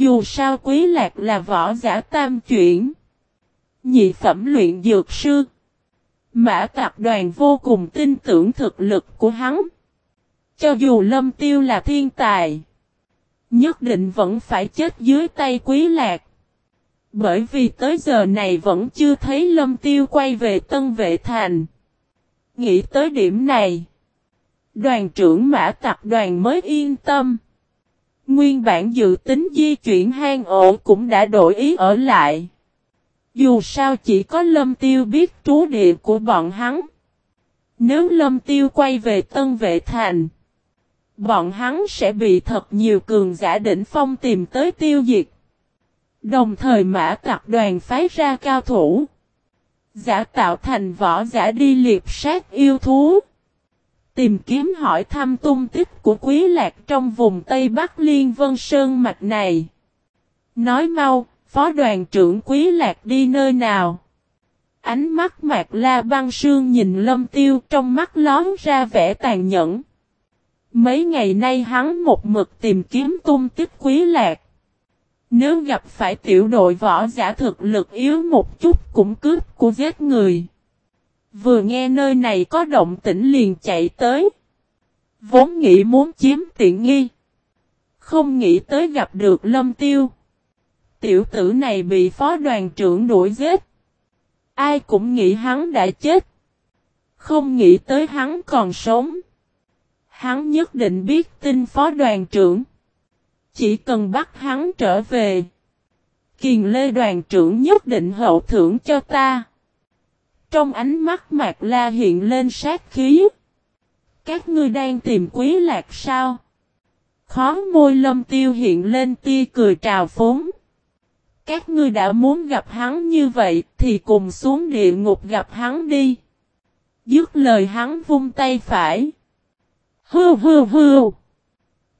Dù sao quý lạc là võ giả tam chuyển. Nhị phẩm luyện dược sư. Mã tạp đoàn vô cùng tin tưởng thực lực của hắn. Cho dù lâm tiêu là thiên tài. Nhất định vẫn phải chết dưới tay quý lạc. Bởi vì tới giờ này vẫn chưa thấy lâm tiêu quay về tân vệ thành. Nghĩ tới điểm này. Đoàn trưởng mã tặc đoàn mới yên tâm. Nguyên bản dự tính di chuyển hang ổ cũng đã đổi ý ở lại. Dù sao chỉ có lâm tiêu biết trú địa của bọn hắn. Nếu lâm tiêu quay về tân vệ thành. Bọn hắn sẽ bị thật nhiều cường giả đỉnh phong tìm tới tiêu diệt. Đồng thời mã tặc đoàn phái ra cao thủ. Giả tạo thành võ giả đi liệp sát yêu thú. Tìm kiếm hỏi thăm tung tích của quý lạc trong vùng Tây Bắc Liên Vân Sơn mạch này. Nói mau, phó đoàn trưởng quý lạc đi nơi nào? Ánh mắt mạc la băng sương nhìn lâm tiêu trong mắt lón ra vẻ tàn nhẫn. Mấy ngày nay hắn một mực tìm kiếm tung tích quý lạc. Nếu gặp phải tiểu đội võ giả thực lực yếu một chút cũng cướp của giết người. Vừa nghe nơi này có động tĩnh liền chạy tới. Vốn nghĩ muốn chiếm tiện nghi. Không nghĩ tới gặp được lâm tiêu. Tiểu tử này bị phó đoàn trưởng đuổi giết. Ai cũng nghĩ hắn đã chết. Không nghĩ tới hắn còn sống. Hắn nhất định biết tin phó đoàn trưởng. Chỉ cần bắt hắn trở về. Kiền lê đoàn trưởng nhất định hậu thưởng cho ta. Trong ánh mắt Mạc La hiện lên sát khí. Các ngươi đang tìm quý lạc sao? Khó môi lâm tiêu hiện lên tia cười trào phúng. Các ngươi đã muốn gặp hắn như vậy thì cùng xuống địa ngục gặp hắn đi. Dứt lời hắn vung tay phải. Hư hư hư.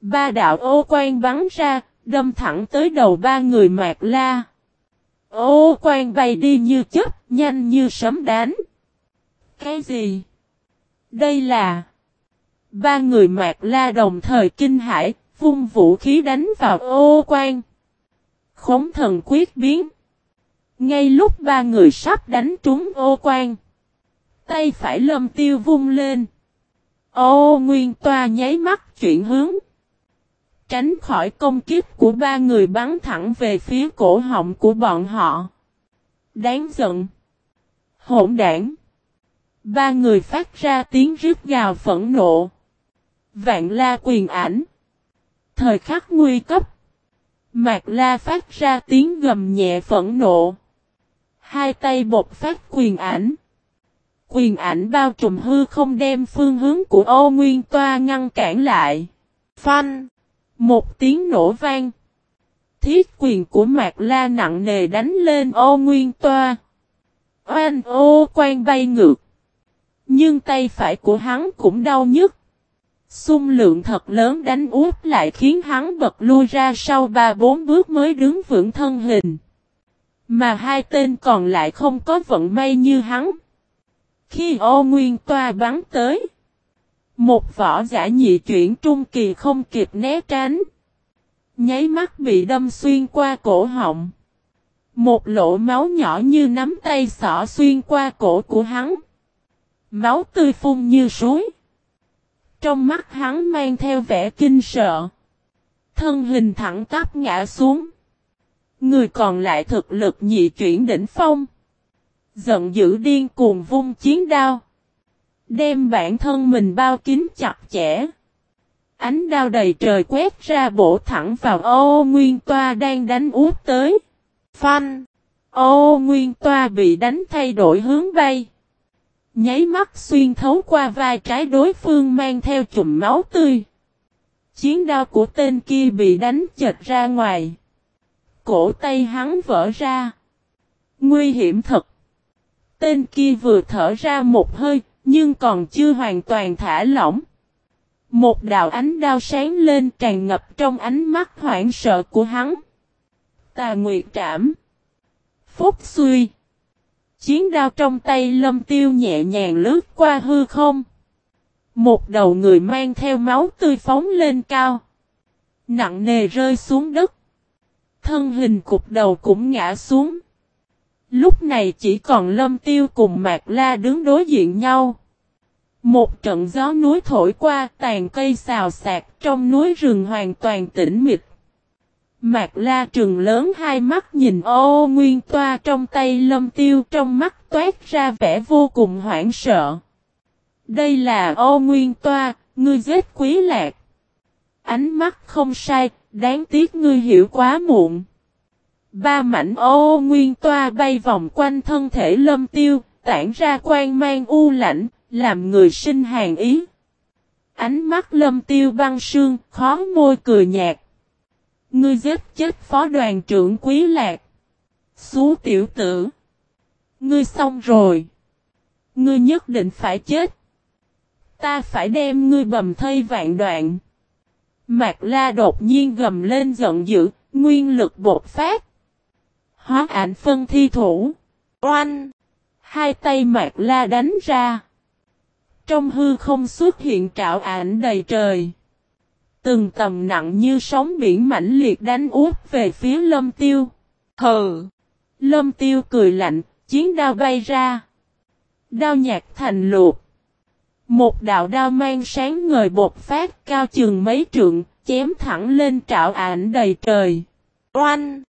Ba đạo ô quan bắn ra, đâm thẳng tới đầu ba người mạc la. Ô quan bay đi như chớp, nhanh như sấm đánh. Cái gì? Đây là... Ba người mạc la đồng thời kinh hải, vung vũ khí đánh vào ô quan. Khống thần quyết biến. Ngay lúc ba người sắp đánh trúng ô quan. Tay phải lâm tiêu vung lên. Ô nguyên toa nháy mắt chuyển hướng. Tránh khỏi công kiếp của ba người bắn thẳng về phía cổ họng của bọn họ. Đáng giận. Hỗn đảng. Ba người phát ra tiếng rít gào phẫn nộ. Vạn la quyền ảnh. Thời khắc nguy cấp. Mạc la phát ra tiếng gầm nhẹ phẫn nộ. Hai tay bột phát quyền ảnh. Quyền ảnh bao trùm hư không đem phương hướng của ô nguyên toa ngăn cản lại. Phanh. Một tiếng nổ vang. Thiết quyền của Mạc La nặng nề đánh lên ô nguyên toa. Oanh ô quan bay ngược. Nhưng tay phải của hắn cũng đau nhức. Xung lượng thật lớn đánh út lại khiến hắn bật lui ra sau ba bốn bước mới đứng vững thân hình. Mà hai tên còn lại không có vận may như hắn. Khi ô nguyên toa bắn tới. Một võ giả nhị chuyển trung kỳ không kịp né tránh. Nháy mắt bị đâm xuyên qua cổ họng. Một lỗ máu nhỏ như nắm tay xỏ xuyên qua cổ của hắn. Máu tươi phun như suối. Trong mắt hắn mang theo vẻ kinh sợ. Thân hình thẳng tắp ngã xuống. Người còn lại thực lực nhị chuyển đỉnh phong. Giận dữ điên cuồng vung chiến đao. Đem bản thân mình bao kín chặt chẽ. Ánh đao đầy trời quét ra bổ thẳng vào ô nguyên toa đang đánh út tới. Phanh! Ô nguyên toa bị đánh thay đổi hướng bay. Nháy mắt xuyên thấu qua vai trái đối phương mang theo chùm máu tươi. Chiến đao của tên kia bị đánh chật ra ngoài. Cổ tay hắn vỡ ra. Nguy hiểm thật. Tên kia vừa thở ra một hơi, nhưng còn chưa hoàn toàn thả lỏng. Một đạo ánh đao sáng lên tràn ngập trong ánh mắt hoảng sợ của hắn. Tà Nguyệt Trảm Phúc Xuy Chiến đao trong tay lâm tiêu nhẹ nhàng lướt qua hư không. Một đầu người mang theo máu tươi phóng lên cao. Nặng nề rơi xuống đất. Thân hình cục đầu cũng ngã xuống. Lúc này chỉ còn lâm tiêu cùng Mạc La đứng đối diện nhau. Một trận gió núi thổi qua tàn cây xào xạc trong núi rừng hoàn toàn tĩnh mịch. Mạc La trừng lớn hai mắt nhìn ô nguyên toa trong tay lâm tiêu trong mắt toát ra vẻ vô cùng hoảng sợ. Đây là ô nguyên toa, ngươi giết quý lạc. Ánh mắt không sai, đáng tiếc ngươi hiểu quá muộn. Ba mảnh ô nguyên toa bay vòng quanh thân thể lâm tiêu, tản ra quan mang u lạnh, làm người sinh hàng ý. Ánh mắt lâm tiêu băng sương, khó môi cười nhạt. Ngươi giết chết phó đoàn trưởng quý lạc. Xú tiểu tử. Ngươi xong rồi. Ngươi nhất định phải chết. Ta phải đem ngươi bầm thây vạn đoạn. Mạc la đột nhiên gầm lên giận dữ, nguyên lực bột phát. Hóa ảnh phân thi thủ. Oanh! Hai tay mạc la đánh ra. Trong hư không xuất hiện trạo ảnh đầy trời. Từng tầm nặng như sóng biển mãnh liệt đánh úp về phía lâm tiêu. Hừ! Lâm tiêu cười lạnh, chiến đao bay ra. Đao nhạc thành luộc. Một đạo đao mang sáng ngời bột phát cao chừng mấy trượng, chém thẳng lên trạo ảnh đầy trời. Oanh!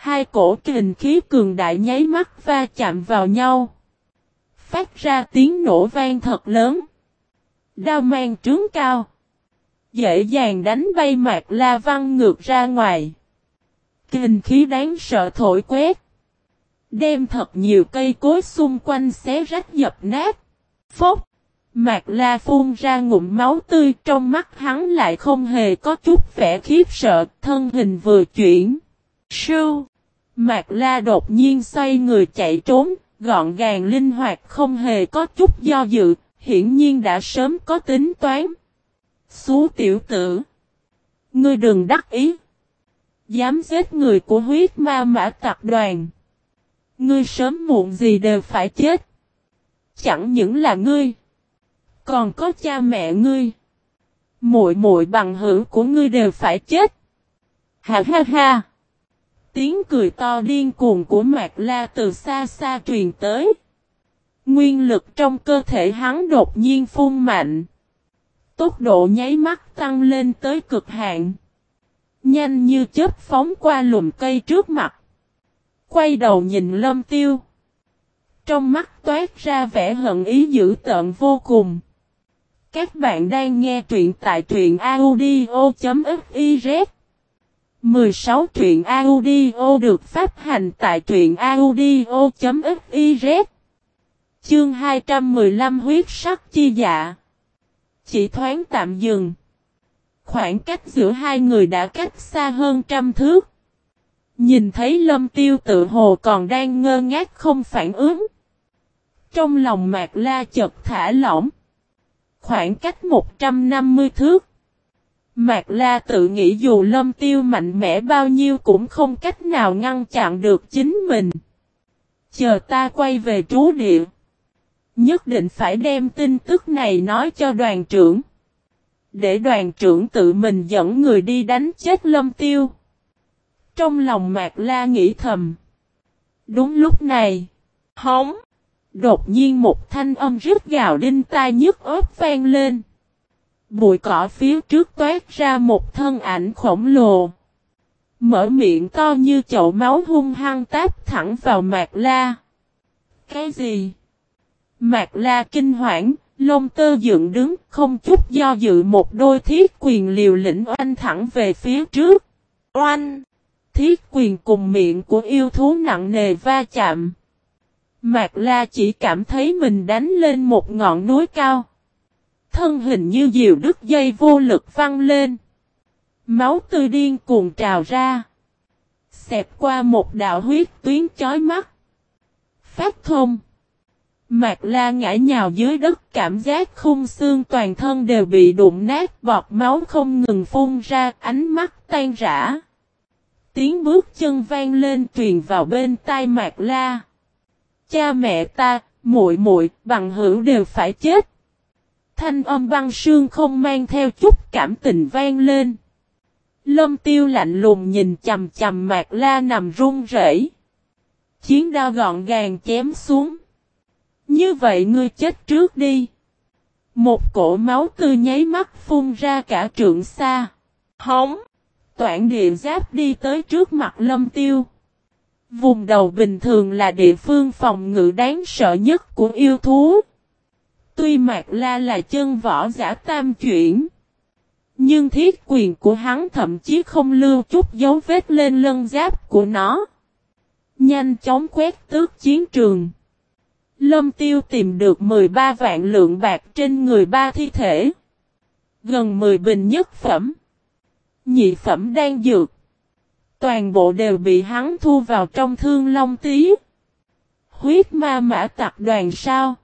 Hai cổ kình khí cường đại nháy mắt va chạm vào nhau. Phát ra tiếng nổ vang thật lớn. Đao mang trướng cao. Dễ dàng đánh bay mạc la văn ngược ra ngoài. Kình khí đáng sợ thổi quét. Đem thật nhiều cây cối xung quanh xé rách dập nát. Phốc. Mạc la phun ra ngụm máu tươi, trong mắt hắn lại không hề có chút vẻ khiếp sợ. Thân hình vừa chuyển. Sưu. Mạc la đột nhiên xoay người chạy trốn. Gọn gàng linh hoạt không hề có chút do dự. Hiển nhiên đã sớm có tính toán. Xú tiểu tử. Ngươi đừng đắc ý. Dám giết người của huyết ma mã tạc đoàn. Ngươi sớm muộn gì đều phải chết. Chẳng những là ngươi. Còn có cha mẹ ngươi. Muội muội bằng hữu của ngươi đều phải chết. Ha ha ha. Tiếng cười to điên cuồng của Mạc La từ xa xa truyền tới. Nguyên lực trong cơ thể hắn đột nhiên phun mạnh. Tốc độ nháy mắt tăng lên tới cực hạn. Nhanh như chớp phóng qua lùm cây trước mặt. Quay đầu nhìn lâm tiêu. Trong mắt toát ra vẻ hận ý dữ tợn vô cùng. Các bạn đang nghe truyện tại truyện audio.fif 16 truyện audio được phát hành tại truyện audio.fiz Chương 215 huyết sắc chi dạ Chỉ thoáng tạm dừng. Khoảng cách giữa hai người đã cách xa hơn trăm thước. Nhìn thấy lâm tiêu tự hồ còn đang ngơ ngác không phản ứng. Trong lòng mạc la chợt thả lỏng. Khoảng cách 150 thước. Mạc La tự nghĩ dù lâm tiêu mạnh mẽ bao nhiêu cũng không cách nào ngăn chặn được chính mình. Chờ ta quay về trú địa. Nhất định phải đem tin tức này nói cho đoàn trưởng. Để đoàn trưởng tự mình dẫn người đi đánh chết lâm tiêu. Trong lòng Mạc La nghĩ thầm. Đúng lúc này. Hóng. Đột nhiên một thanh âm rít gào đinh tai nhức ớt vang lên. Bụi cỏ phía trước toát ra một thân ảnh khổng lồ. Mở miệng to như chậu máu hung hăng táp thẳng vào Mạc La. Cái gì? Mạc La kinh hoảng, lông tơ dựng đứng, không chút do dự một đôi thiết quyền liều lĩnh oanh thẳng về phía trước. Oanh! Thiết quyền cùng miệng của yêu thú nặng nề va chạm. Mạc La chỉ cảm thấy mình đánh lên một ngọn núi cao. Thân hình như diều đứt dây vô lực văng lên. Máu tươi điên cuồng trào ra. Xẹp qua một đạo huyết tuyến chói mắt. Phát thông. Mạc la ngã nhào dưới đất cảm giác khung xương toàn thân đều bị đụng nát bọt máu không ngừng phun ra ánh mắt tan rã. Tiếng bước chân vang lên truyền vào bên tai Mạc la. Cha mẹ ta, muội muội bằng hữu đều phải chết. Thanh âm băng sương không mang theo chút cảm tình vang lên. Lâm tiêu lạnh lùng nhìn chầm chầm mạc la nằm run rẩy. Chiến đao gọn gàng chém xuống. Như vậy ngươi chết trước đi. Một cổ máu tươi nháy mắt phun ra cả trượng xa. Hóng. Toản địa giáp đi tới trước mặt lâm tiêu. Vùng đầu bình thường là địa phương phòng ngự đáng sợ nhất của yêu thú. Tuy Mạc La là chân võ giả tam chuyển. Nhưng thiết quyền của hắn thậm chí không lưu chút dấu vết lên lân giáp của nó. Nhanh chóng quét tước chiến trường. Lâm tiêu tìm được 13 vạn lượng bạc trên người ba thi thể. Gần 10 bình nhất phẩm. Nhị phẩm đang dược. Toàn bộ đều bị hắn thu vào trong thương long tí. Huyết ma mã tặc đoàn sao.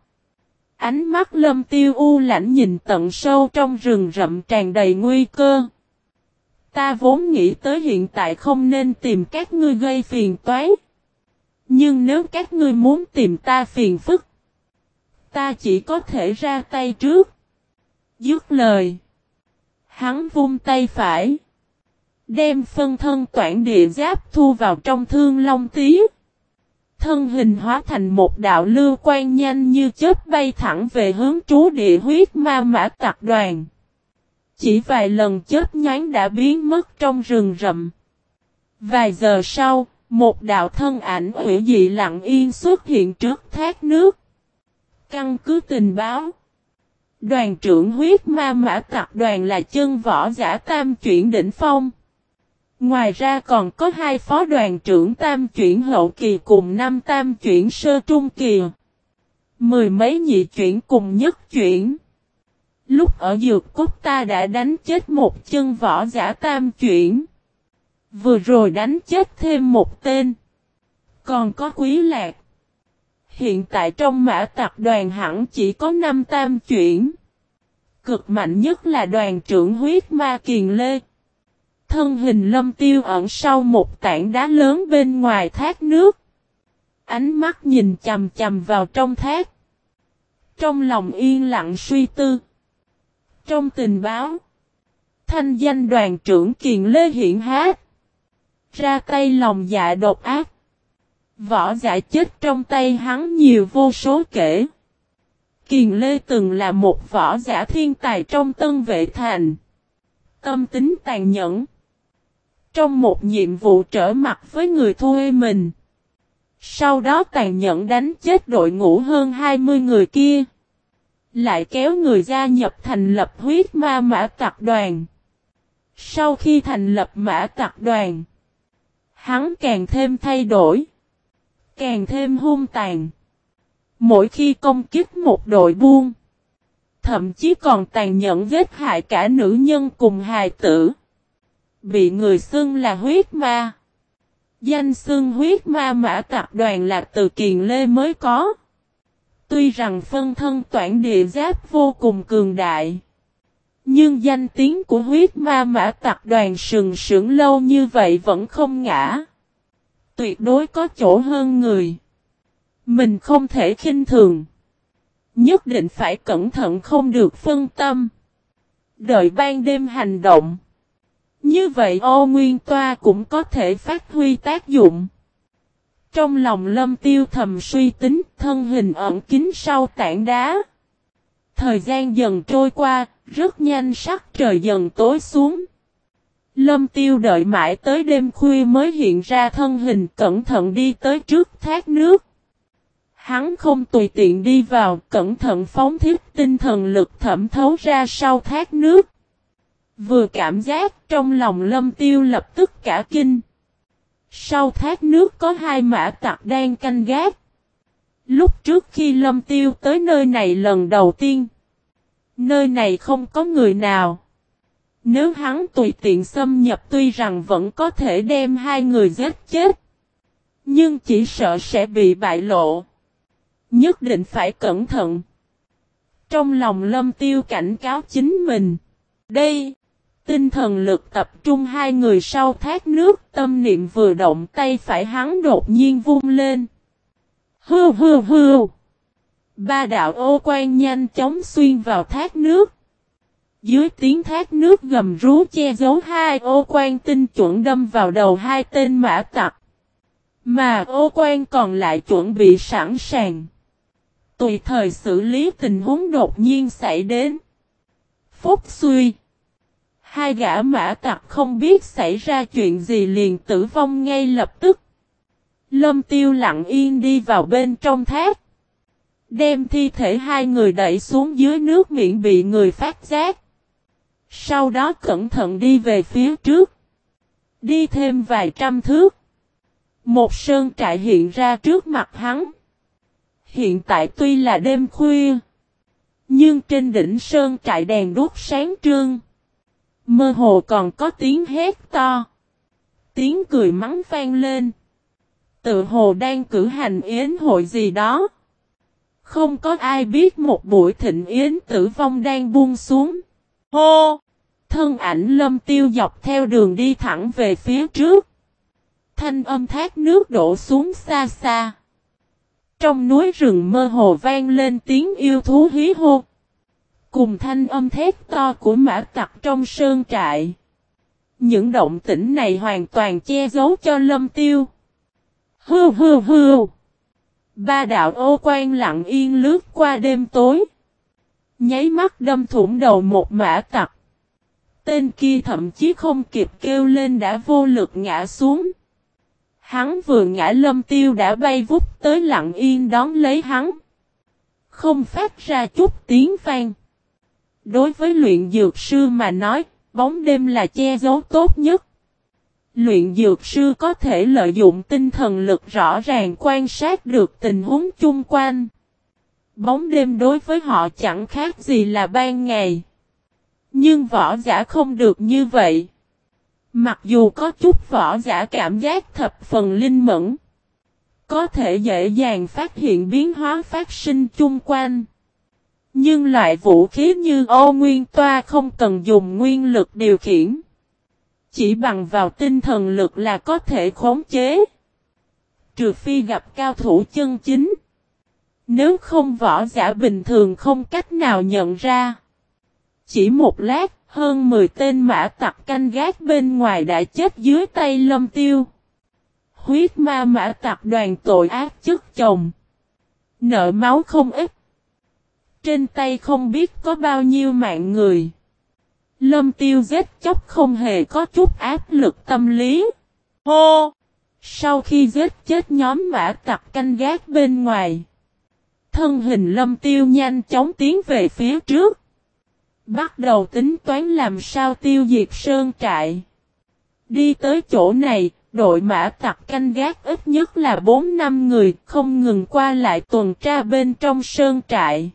Ánh mắt lâm tiêu u lãnh nhìn tận sâu trong rừng rậm tràn đầy nguy cơ. Ta vốn nghĩ tới hiện tại không nên tìm các ngươi gây phiền toái. Nhưng nếu các ngươi muốn tìm ta phiền phức, ta chỉ có thể ra tay trước. Dứt lời. Hắn vung tay phải. Đem phân thân toản địa giáp thu vào trong thương long tí. Thân hình hóa thành một đạo lưu quan nhanh như chớp bay thẳng về hướng trú địa huyết ma mã tạc đoàn. Chỉ vài lần chớp nhánh đã biến mất trong rừng rậm. Vài giờ sau, một đạo thân ảnh hủy dị lặng yên xuất hiện trước thác nước. Căn cứ tình báo. Đoàn trưởng huyết ma mã tạc đoàn là chân võ giả tam chuyển đỉnh phong. Ngoài ra còn có hai phó đoàn trưởng tam chuyển hậu kỳ cùng năm tam chuyển sơ trung kỳ. Mười mấy nhị chuyển cùng nhất chuyển. Lúc ở dược cốt ta đã đánh chết một chân võ giả tam chuyển. Vừa rồi đánh chết thêm một tên. Còn có quý lạc. Hiện tại trong mã tạc đoàn hẳn chỉ có năm tam chuyển. Cực mạnh nhất là đoàn trưởng huyết ma kiền lê. Thân hình lâm tiêu ẩn sau một tảng đá lớn bên ngoài thác nước. Ánh mắt nhìn chầm chầm vào trong thác. Trong lòng yên lặng suy tư. Trong tình báo. Thanh danh đoàn trưởng Kiền Lê Hiện Hát. Ra tay lòng dạ độc ác. Võ giả chết trong tay hắn nhiều vô số kể. Kiền Lê từng là một võ giả thiên tài trong tân vệ thành. Tâm tính tàn nhẫn. Trong một nhiệm vụ trở mặt với người thuê mình. Sau đó tàn nhẫn đánh chết đội ngũ hơn 20 người kia. Lại kéo người gia nhập thành lập huyết ma mã tạc đoàn. Sau khi thành lập mã tạc đoàn, hắn càng thêm thay đổi. Càng thêm hung tàn. Mỗi khi công kích một đội buôn, thậm chí còn tàn nhẫn giết hại cả nữ nhân cùng hài tử bị người xưng là huyết ma. Danh xưng huyết ma mã tạc đoàn là từ Kiền Lê mới có. Tuy rằng phân thân toản địa giáp vô cùng cường đại. Nhưng danh tiếng của huyết ma mã tạc đoàn sừng sững lâu như vậy vẫn không ngã. Tuyệt đối có chỗ hơn người. Mình không thể khinh thường. Nhất định phải cẩn thận không được phân tâm. Đợi ban đêm hành động. Như vậy ô nguyên toa cũng có thể phát huy tác dụng. Trong lòng lâm tiêu thầm suy tính thân hình ẩn kín sau tảng đá. Thời gian dần trôi qua, rất nhanh sắc trời dần tối xuống. Lâm tiêu đợi mãi tới đêm khuya mới hiện ra thân hình cẩn thận đi tới trước thác nước. Hắn không tùy tiện đi vào, cẩn thận phóng thiết tinh thần lực thẩm thấu ra sau thác nước. Vừa cảm giác trong lòng lâm tiêu lập tức cả kinh. Sau thác nước có hai mã tặc đang canh gác. Lúc trước khi lâm tiêu tới nơi này lần đầu tiên. Nơi này không có người nào. Nếu hắn tùy tiện xâm nhập tuy rằng vẫn có thể đem hai người giết chết. Nhưng chỉ sợ sẽ bị bại lộ. Nhất định phải cẩn thận. Trong lòng lâm tiêu cảnh cáo chính mình. Đây, Tinh thần lực tập trung hai người sau thác nước, tâm niệm vừa động tay phải hắn đột nhiên vung lên. Hư hư hư. Ba đạo ô quan nhanh chóng xuyên vào thác nước. Dưới tiếng thác nước gầm rú che giấu hai ô quan tinh chuẩn đâm vào đầu hai tên mã tặc. Mà ô quan còn lại chuẩn bị sẵn sàng. Tùy thời xử lý tình huống đột nhiên xảy đến. Phúc suy. Hai gã mã tặc không biết xảy ra chuyện gì liền tử vong ngay lập tức. Lâm tiêu lặng yên đi vào bên trong thác. Đem thi thể hai người đẩy xuống dưới nước miệng bị người phát giác. Sau đó cẩn thận đi về phía trước. Đi thêm vài trăm thước. Một sơn trại hiện ra trước mặt hắn. Hiện tại tuy là đêm khuya. Nhưng trên đỉnh sơn trại đèn đốt sáng trương. Mơ hồ còn có tiếng hét to. Tiếng cười mắng vang lên. Tự hồ đang cử hành yến hội gì đó. Không có ai biết một buổi thịnh yến tử vong đang buông xuống. Hô! Thân ảnh lâm tiêu dọc theo đường đi thẳng về phía trước. Thanh âm thác nước đổ xuống xa xa. Trong núi rừng mơ hồ vang lên tiếng yêu thú hí hô. Cùng thanh âm thét to của mã tặc trong sơn trại. Những động tĩnh này hoàn toàn che giấu cho lâm tiêu. hừ hừ hừ Ba đạo ô quan lặng yên lướt qua đêm tối. Nháy mắt đâm thủng đầu một mã tặc. Tên kia thậm chí không kịp kêu lên đã vô lực ngã xuống. Hắn vừa ngã lâm tiêu đã bay vút tới lặng yên đón lấy hắn. Không phát ra chút tiếng vang. Đối với luyện dược sư mà nói, bóng đêm là che giấu tốt nhất. Luyện dược sư có thể lợi dụng tinh thần lực rõ ràng quan sát được tình huống chung quanh. Bóng đêm đối với họ chẳng khác gì là ban ngày. Nhưng võ giả không được như vậy. Mặc dù có chút võ giả cảm giác thập phần linh mẫn. Có thể dễ dàng phát hiện biến hóa phát sinh chung quanh. Nhưng loại vũ khí như ô nguyên toa không cần dùng nguyên lực điều khiển. Chỉ bằng vào tinh thần lực là có thể khống chế. Trừ phi gặp cao thủ chân chính. Nếu không võ giả bình thường không cách nào nhận ra. Chỉ một lát, hơn 10 tên mã tặc canh gác bên ngoài đã chết dưới tay lâm tiêu. Huyết ma mã tặc đoàn tội ác chức chồng. Nợ máu không ít. Trên tay không biết có bao nhiêu mạng người. Lâm tiêu giết chóc không hề có chút áp lực tâm lý. Hô! Sau khi giết chết nhóm mã tặc canh gác bên ngoài. Thân hình lâm tiêu nhanh chóng tiến về phía trước. Bắt đầu tính toán làm sao tiêu diệt sơn trại. Đi tới chỗ này, đội mã tặc canh gác ít nhất là 4 năm người không ngừng qua lại tuần tra bên trong sơn trại.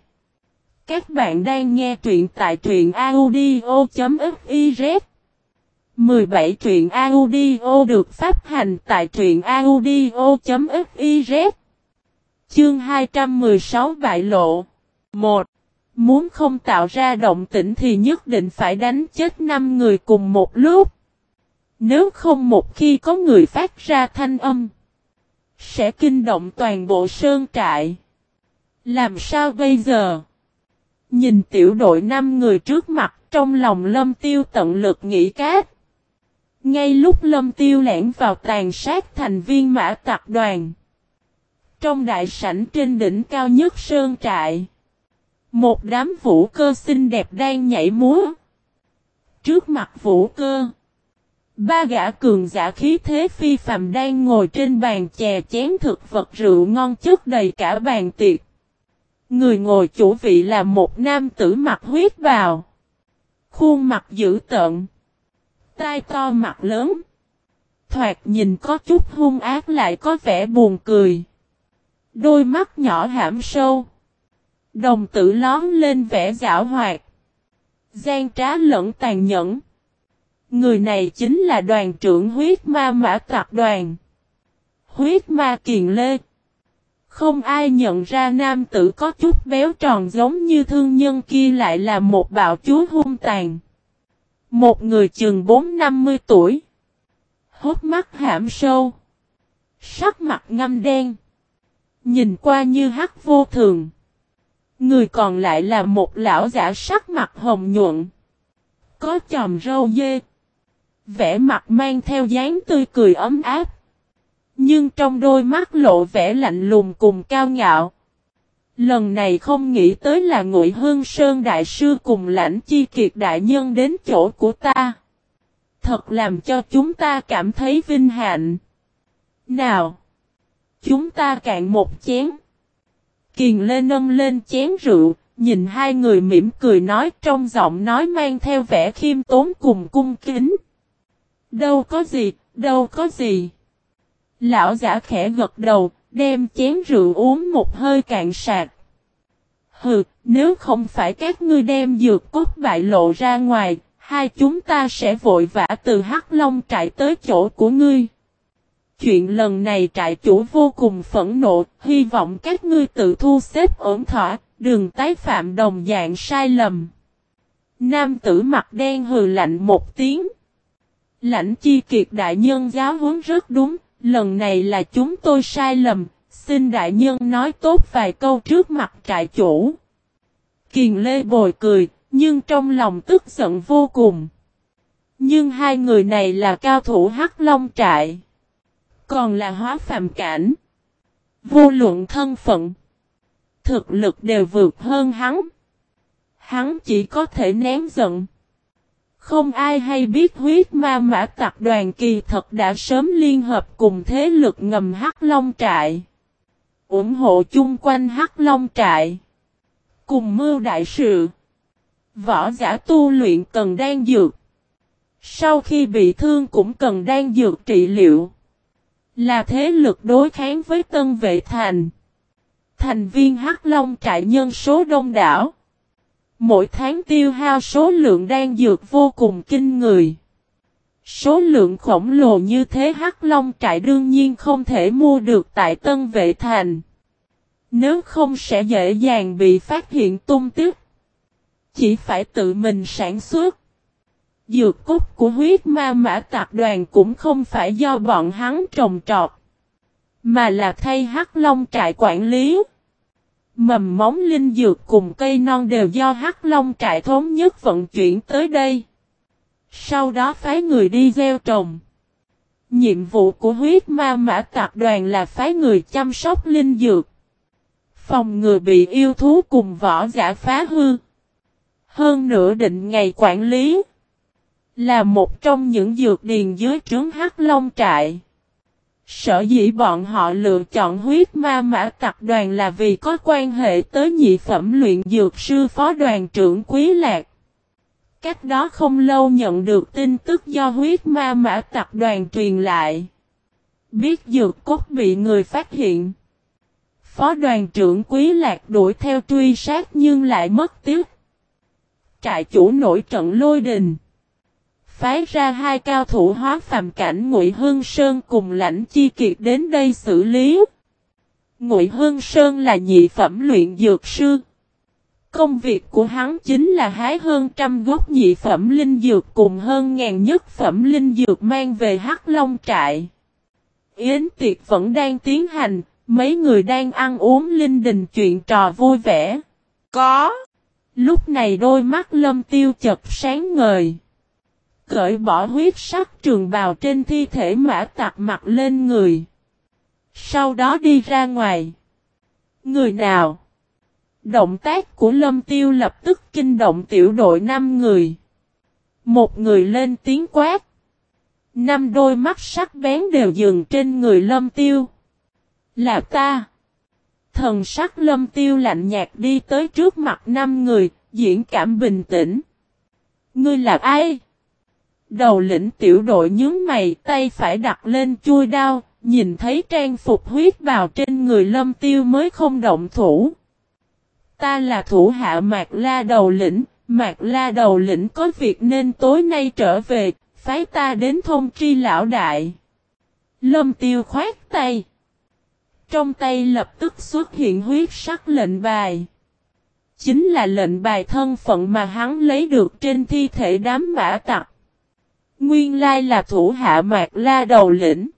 Các bạn đang nghe truyện tại truyện audio.fiz 17 truyện audio được phát hành tại truyện audio.fiz Chương 216 Bại Lộ 1. Muốn không tạo ra động tĩnh thì nhất định phải đánh chết 5 người cùng một lúc. Nếu không một khi có người phát ra thanh âm, sẽ kinh động toàn bộ sơn trại. Làm sao bây giờ? Nhìn tiểu đội 5 người trước mặt, trong lòng lâm tiêu tận lực nghĩ cát. Ngay lúc lâm tiêu lẻn vào tàn sát thành viên mã tặc đoàn. Trong đại sảnh trên đỉnh cao nhất sơn trại. Một đám vũ cơ xinh đẹp đang nhảy múa. Trước mặt vũ cơ. Ba gã cường giả khí thế phi phàm đang ngồi trên bàn chè chén thực vật rượu ngon chất đầy cả bàn tiệc. Người ngồi chủ vị là một nam tử mặt huyết bào. Khuôn mặt dữ tợn. Tai to mặt lớn. Thoạt nhìn có chút hung ác lại có vẻ buồn cười. Đôi mắt nhỏ hãm sâu. Đồng tử lón lên vẻ giảo hoạt. Gian trá lẫn tàn nhẫn. Người này chính là đoàn trưởng huyết ma mã tạc đoàn. Huyết ma kiền lê. Không ai nhận ra nam tử có chút béo tròn giống như thương nhân kia lại là một bạo chúa hung tàn. Một người chừng 4-50 tuổi. Hốt mắt hãm sâu. Sắc mặt ngâm đen. Nhìn qua như hắc vô thường. Người còn lại là một lão giả sắc mặt hồng nhuận. có chòm râu dê. Vẻ mặt mang theo dáng tươi cười ấm áp. Nhưng trong đôi mắt lộ vẻ lạnh lùng cùng cao ngạo. Lần này không nghĩ tới là ngụy Hương Sơn Đại Sư cùng lãnh chi kiệt đại nhân đến chỗ của ta. Thật làm cho chúng ta cảm thấy vinh hạnh. Nào! Chúng ta cạn một chén. Kiền lên nâng lên chén rượu, nhìn hai người mỉm cười nói trong giọng nói mang theo vẻ khiêm tốn cùng cung kính. Đâu có gì, đâu có gì. Lão giả khẽ gật đầu, đem chén rượu uống một hơi cạn sạc. Hừ, nếu không phải các ngươi đem dược cốt bại lộ ra ngoài, hai chúng ta sẽ vội vã từ Hắc Long trại tới chỗ của ngươi. Chuyện lần này trại chủ vô cùng phẫn nộ, hy vọng các ngươi tự thu xếp ổn thỏa, đừng tái phạm đồng dạng sai lầm. Nam tử mặt đen hừ lạnh một tiếng. Lãnh chi kiệt đại nhân giáo huấn rất đúng, lần này là chúng tôi sai lầm, xin đại nhân nói tốt vài câu trước mặt trại chủ. Kiền Lê bồi cười, nhưng trong lòng tức giận vô cùng. Nhưng hai người này là cao thủ Hắc Long trại. Còn là hóa phàm cảnh. Vô luận thân phận. Thực lực đều vượt hơn hắn. Hắn chỉ có thể nén giận. Không ai hay biết huyết ma mã tặc đoàn kỳ thật đã sớm liên hợp cùng thế lực ngầm Hắc Long Trại. ủng hộ chung quanh Hắc Long Trại. Cùng mưu đại sự. Võ giả tu luyện cần đan dược. Sau khi bị thương cũng cần đan dược trị liệu. Là thế lực đối kháng với Tân Vệ Thành. Thành viên Hắc Long trại nhân số đông đảo. Mỗi tháng tiêu hao số lượng đan dược vô cùng kinh người. Số lượng khổng lồ như thế Hắc Long trại đương nhiên không thể mua được tại Tân Vệ Thành. Nếu không sẽ dễ dàng bị phát hiện tung tích. Chỉ phải tự mình sản xuất. Dược cốt của huyết ma mã tạc đoàn cũng không phải do bọn hắn trồng trọt. Mà là thay hắc long trại quản lý. Mầm móng linh dược cùng cây non đều do hắc long trại thống nhất vận chuyển tới đây. Sau đó phái người đi gieo trồng. Nhiệm vụ của huyết ma mã tạc đoàn là phái người chăm sóc linh dược. Phòng ngừa bị yêu thú cùng võ giả phá hư. Hơn nữa định ngày quản lý. Là một trong những dược điền dưới trướng Hắc Long trại. Sở dĩ bọn họ lựa chọn huyết ma mã tập đoàn là vì có quan hệ tới nhị phẩm luyện dược sư phó đoàn trưởng Quý Lạc. Cách đó không lâu nhận được tin tức do huyết ma mã tập đoàn truyền lại. Biết dược cốt bị người phát hiện. Phó đoàn trưởng Quý Lạc đuổi theo truy sát nhưng lại mất tiếc. Trại chủ nổi trận lôi đình phái ra hai cao thủ hóa phàm cảnh Ngụy Hương Sơn cùng lãnh chi kiệt đến đây xử lý. Ngụy Hương Sơn là nhị phẩm luyện dược sư. Công việc của hắn chính là hái hơn trăm gốc nhị phẩm linh dược cùng hơn ngàn nhất phẩm linh dược mang về Hắc Long trại. Yến tiệc vẫn đang tiến hành, mấy người đang ăn uống linh đình chuyện trò vui vẻ. Có. Lúc này đôi mắt lâm tiêu chật sáng ngời cởi bỏ huyết sắc trường bào trên thi thể mã tạc mặt lên người. Sau đó đi ra ngoài. Người nào? Động tác của lâm tiêu lập tức kinh động tiểu đội năm người. Một người lên tiếng quát. Năm đôi mắt sắc bén đều dừng trên người lâm tiêu. Là ta. Thần sắc lâm tiêu lạnh nhạt đi tới trước mặt năm người, diễn cảm bình tĩnh. Ngươi là ai? Đầu lĩnh tiểu đội nhướng mày tay phải đặt lên chui đao, nhìn thấy trang phục huyết bào trên người lâm tiêu mới không động thủ. Ta là thủ hạ Mạc La đầu lĩnh, Mạc La đầu lĩnh có việc nên tối nay trở về, phái ta đến thông tri lão đại. Lâm tiêu khoát tay. Trong tay lập tức xuất hiện huyết sắc lệnh bài. Chính là lệnh bài thân phận mà hắn lấy được trên thi thể đám mã tặc. Nguyên lai là thủ hạ mạc la đầu lĩnh.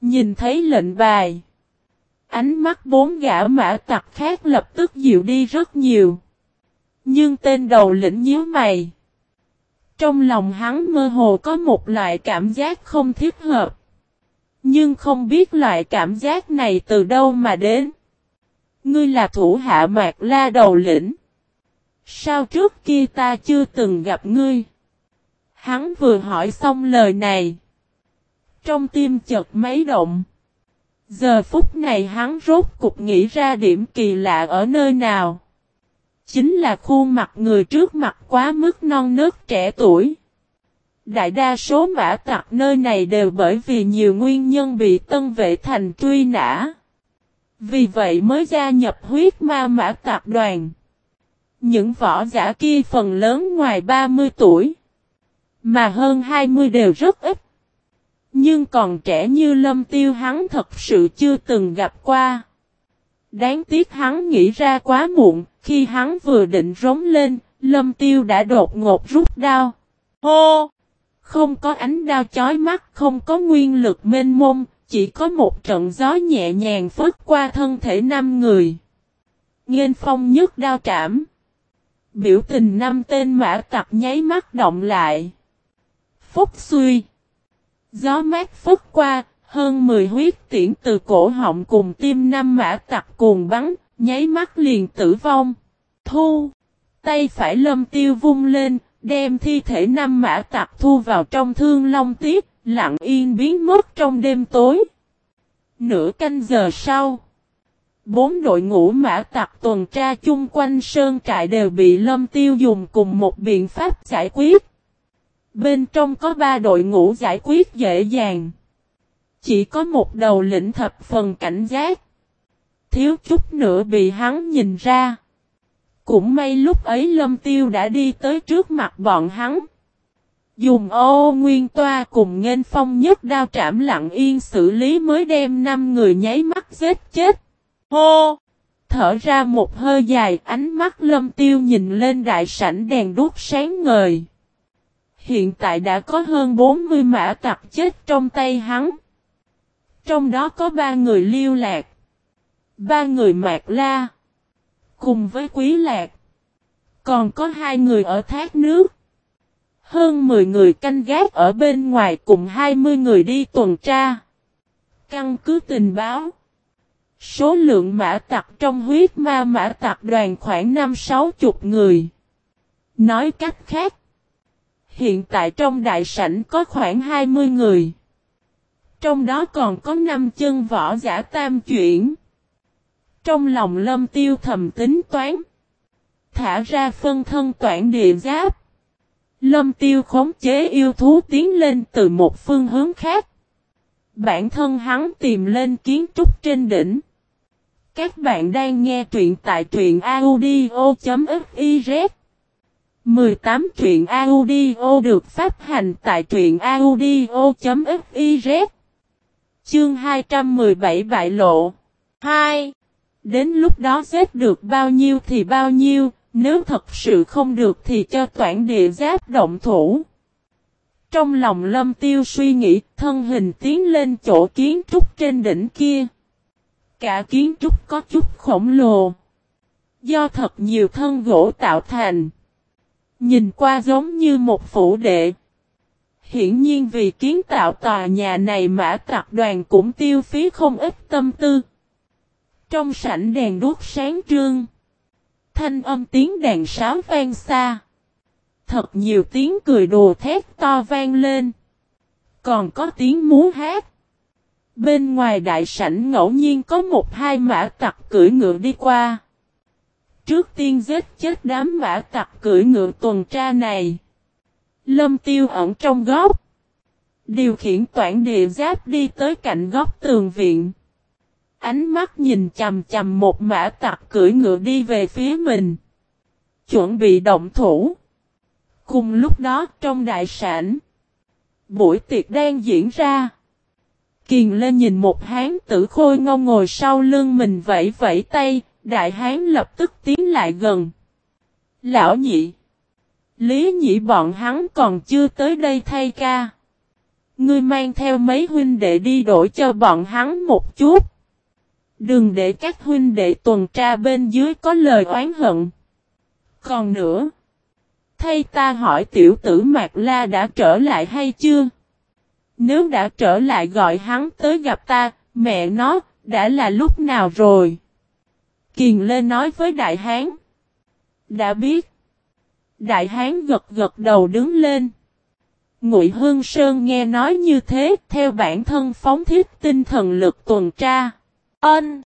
Nhìn thấy lệnh bài. Ánh mắt bốn gã mã tặc khác lập tức dịu đi rất nhiều. Nhưng tên đầu lĩnh nhíu mày. Trong lòng hắn mơ hồ có một loại cảm giác không thiết hợp. Nhưng không biết loại cảm giác này từ đâu mà đến. Ngươi là thủ hạ mạc la đầu lĩnh. Sao trước kia ta chưa từng gặp ngươi? Hắn vừa hỏi xong lời này. Trong tim chợt mấy động. Giờ phút này hắn rốt cục nghĩ ra điểm kỳ lạ ở nơi nào. Chính là khuôn mặt người trước mặt quá mức non nớt trẻ tuổi. Đại đa số mã tặc nơi này đều bởi vì nhiều nguyên nhân bị tân vệ thành truy nã. Vì vậy mới gia nhập huyết ma mã tặc đoàn. Những võ giả kia phần lớn ngoài 30 tuổi. Mà hơn 20 đều rất ít. Nhưng còn trẻ như lâm tiêu hắn thật sự chưa từng gặp qua. Đáng tiếc hắn nghĩ ra quá muộn, khi hắn vừa định rống lên, lâm tiêu đã đột ngột rút đao. Hô! Không có ánh đao chói mắt, không có nguyên lực mênh mông, chỉ có một trận gió nhẹ nhàng phất qua thân thể năm người. Nghênh phong nhất đao trảm. Biểu tình năm tên mã tặc nháy mắt động lại. Phúc suy. Gió mát phất qua, hơn 10 huyết tiễn từ cổ họng cùng tim năm mã tặc cuồng bắn, nháy mắt liền tử vong. Thu. Tay phải lâm tiêu vung lên, đem thi thể năm mã tặc thu vào trong thương long tiếp, lặng yên biến mất trong đêm tối. Nửa canh giờ sau. Bốn đội ngũ mã tặc tuần tra chung quanh sơn trại đều bị lâm tiêu dùng cùng một biện pháp giải quyết. Bên trong có ba đội ngũ giải quyết dễ dàng. Chỉ có một đầu lĩnh thập phần cảnh giác. Thiếu chút nữa bị hắn nhìn ra. Cũng may lúc ấy lâm tiêu đã đi tới trước mặt bọn hắn. Dùng ô nguyên toa cùng nghênh phong nhất đao trảm lặng yên xử lý mới đem năm người nháy mắt giết chết. Hô! Thở ra một hơi dài, ánh mắt lâm tiêu nhìn lên đại sảnh đèn đuốc sáng ngời. Hiện tại đã có hơn 40 mã tặc chết trong tay hắn. Trong đó có ba người lưu lạc. Ba người mạc la. Cùng với quý lạc. Còn có hai người ở thác nước. Hơn 10 người canh gác ở bên ngoài cùng 20 người đi tuần tra. Căn cứ tình báo. Số lượng mã tặc trong huyết ma mã tặc đoàn khoảng 5-6 chục người. Nói cách khác. Hiện tại trong đại sảnh có khoảng 20 người. Trong đó còn có 5 chân võ giả tam chuyển. Trong lòng lâm tiêu thầm tính toán. Thả ra phân thân toản địa giáp. Lâm tiêu khống chế yêu thú tiến lên từ một phương hướng khác. Bản thân hắn tìm lên kiến trúc trên đỉnh. Các bạn đang nghe truyện tại truyện audio.fif 18 truyện audio được phát hành tại truyện audio.fiz Chương 217 Bại Lộ 2. Đến lúc đó giết được bao nhiêu thì bao nhiêu, nếu thật sự không được thì cho toản địa giáp động thủ. Trong lòng lâm tiêu suy nghĩ thân hình tiến lên chỗ kiến trúc trên đỉnh kia. Cả kiến trúc có chút khổng lồ. Do thật nhiều thân gỗ tạo thành. Nhìn qua giống như một phủ đệ. Hiển nhiên vì kiến tạo tòa nhà này mã tạc đoàn cũng tiêu phí không ít tâm tư. Trong sảnh đèn đuốc sáng trương. Thanh âm tiếng đàn sáo vang xa. Thật nhiều tiếng cười đồ thét to vang lên. Còn có tiếng múa hát. Bên ngoài đại sảnh ngẫu nhiên có một hai mã tặc cưỡi ngựa đi qua. Trước tiên giết chết đám mã tặc cưỡi ngựa tuần tra này. Lâm tiêu ẩn trong góc. Điều khiển toản địa giáp đi tới cạnh góc tường viện. Ánh mắt nhìn chầm chầm một mã tặc cưỡi ngựa đi về phía mình. Chuẩn bị động thủ. Cùng lúc đó trong đại sản. Buổi tiệc đang diễn ra. Kiền lên nhìn một hán tử khôi ngông ngồi sau lưng mình vẫy vẫy tay. Đại hán lập tức tiến lại gần. Lão nhị. Lý nhị bọn hắn còn chưa tới đây thay ca. Ngươi mang theo mấy huynh đệ đi đổi cho bọn hắn một chút. Đừng để các huynh đệ tuần tra bên dưới có lời oán hận. Còn nữa. Thay ta hỏi tiểu tử Mạc La đã trở lại hay chưa? Nếu đã trở lại gọi hắn tới gặp ta, mẹ nó, đã là lúc nào rồi? Kiền Lê nói với Đại Hán. Đã biết. Đại Hán gật gật đầu đứng lên. Ngụy Hương Sơn nghe nói như thế, theo bản thân phóng thiết tinh thần lực tuần tra. Ân.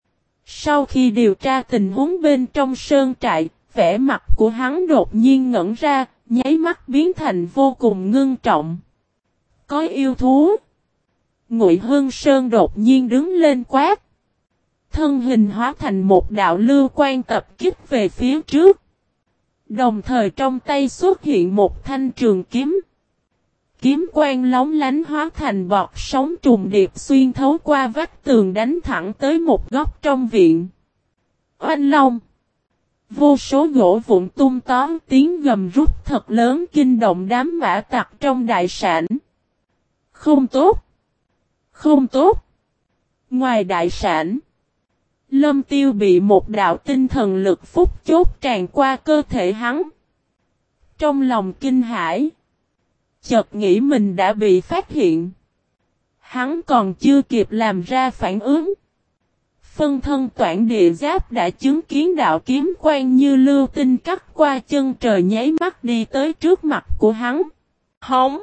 Sau khi điều tra tình huống bên trong sơn trại, vẻ mặt của hắn đột nhiên ngẩn ra, nháy mắt biến thành vô cùng ngưng trọng. Có yêu thú. Ngụy Hương Sơn đột nhiên đứng lên quát. Thân hình hóa thành một đạo lưu quan tập kích về phía trước. Đồng thời trong tay xuất hiện một thanh trường kiếm. Kiếm quang lóng lánh hóa thành bọt sóng trùng điệp xuyên thấu qua vách tường đánh thẳng tới một góc trong viện. Oanh Long Vô số gỗ vụn tung tóm, tiếng gầm rút thật lớn kinh động đám mã tặc trong đại sản. Không tốt. Không tốt. Ngoài đại sản. Lâm tiêu bị một đạo tinh thần lực phúc chốt tràn qua cơ thể hắn. Trong lòng kinh hãi. Chợt nghĩ mình đã bị phát hiện. Hắn còn chưa kịp làm ra phản ứng. Phân thân toản địa giáp đã chứng kiến đạo kiếm quan như lưu tinh cắt qua chân trời nháy mắt đi tới trước mặt của hắn. Hống!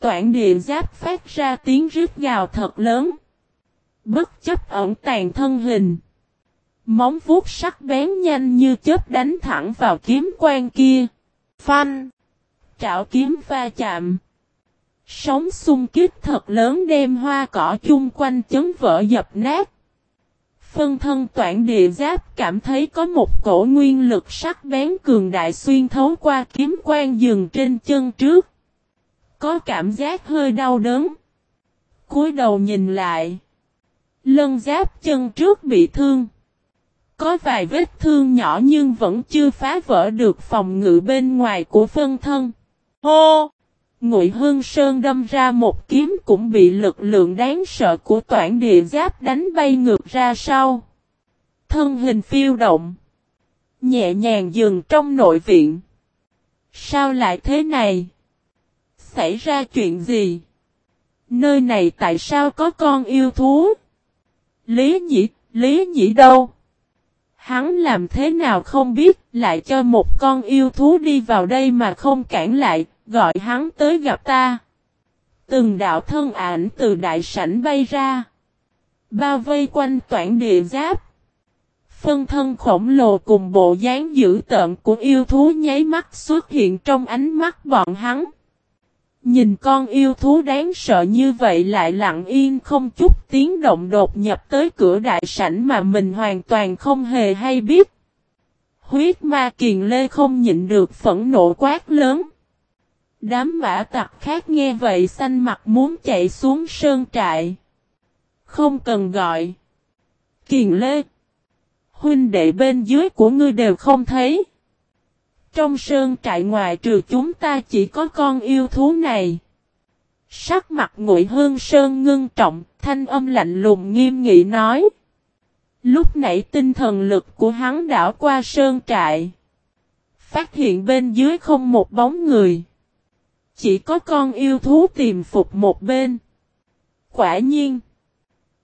Toản địa giáp phát ra tiếng rít gào thật lớn. Bất chấp ẩn tàn thân hình. Móng vuốt sắc bén nhanh như chớp đánh thẳng vào kiếm quan kia. Phanh! Trảo kiếm va chạm. Sóng xung kích thật lớn đem hoa cỏ chung quanh chấn vỡ dập nát. Phân thân toản địa giáp cảm thấy có một cổ nguyên lực sắc bén cường đại xuyên thấu qua kiếm quan dừng trên chân trước. Có cảm giác hơi đau đớn. cúi đầu nhìn lại. Lân giáp chân trước bị thương. Có vài vết thương nhỏ nhưng vẫn chưa phá vỡ được phòng ngự bên ngoài của phân thân. Hô! Ngụy Hương Sơn đâm ra một kiếm cũng bị lực lượng đáng sợ của toản địa giáp đánh bay ngược ra sau. Thân hình phiêu động. Nhẹ nhàng dừng trong nội viện. Sao lại thế này? Xảy ra chuyện gì? Nơi này tại sao có con yêu thú? Lý nhĩ, Lý nhĩ đâu? Hắn làm thế nào không biết, lại cho một con yêu thú đi vào đây mà không cản lại, gọi hắn tới gặp ta. Từng đạo thân ảnh từ đại sảnh bay ra. Bao vây quanh toản địa giáp. Phân thân khổng lồ cùng bộ dáng dữ tợn của yêu thú nháy mắt xuất hiện trong ánh mắt bọn hắn. Nhìn con yêu thú đáng sợ như vậy lại lặng yên không chút tiếng động đột nhập tới cửa đại sảnh mà mình hoàn toàn không hề hay biết. Huyết ma kiền lê không nhịn được phẫn nộ quát lớn. Đám mã tặc khác nghe vậy xanh mặt muốn chạy xuống sơn trại. Không cần gọi. Kiền lê. Huynh đệ bên dưới của ngươi đều không thấy. Trong sơn trại ngoài trừ chúng ta chỉ có con yêu thú này. Sắc mặt ngụy hương sơn ngưng trọng, thanh âm lạnh lùng nghiêm nghị nói. Lúc nãy tinh thần lực của hắn đảo qua sơn trại. Phát hiện bên dưới không một bóng người. Chỉ có con yêu thú tìm phục một bên. Quả nhiên.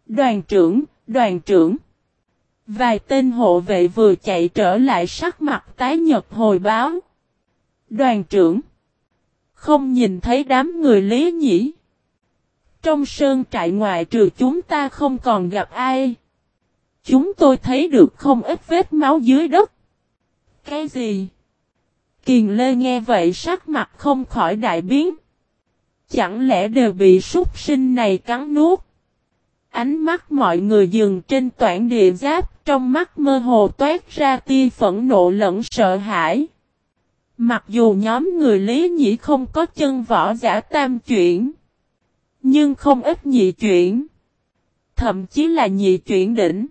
Đoàn trưởng, đoàn trưởng. Vài tên hộ vệ vừa chạy trở lại sắc mặt tái nhật hồi báo. Đoàn trưởng. Không nhìn thấy đám người lý nhỉ. Trong sơn trại ngoại trừ chúng ta không còn gặp ai. Chúng tôi thấy được không ít vết máu dưới đất. Cái gì? Kiền Lê nghe vậy sắc mặt không khỏi đại biến. Chẳng lẽ đều bị súc sinh này cắn nuốt? Ánh mắt mọi người dừng trên toản địa giáp, trong mắt mơ hồ toát ra tia phẫn nộ lẫn sợ hãi. Mặc dù nhóm người Lý Nhĩ không có chân võ giả tam chuyển, nhưng không ít nhị chuyển, thậm chí là nhị chuyển đỉnh.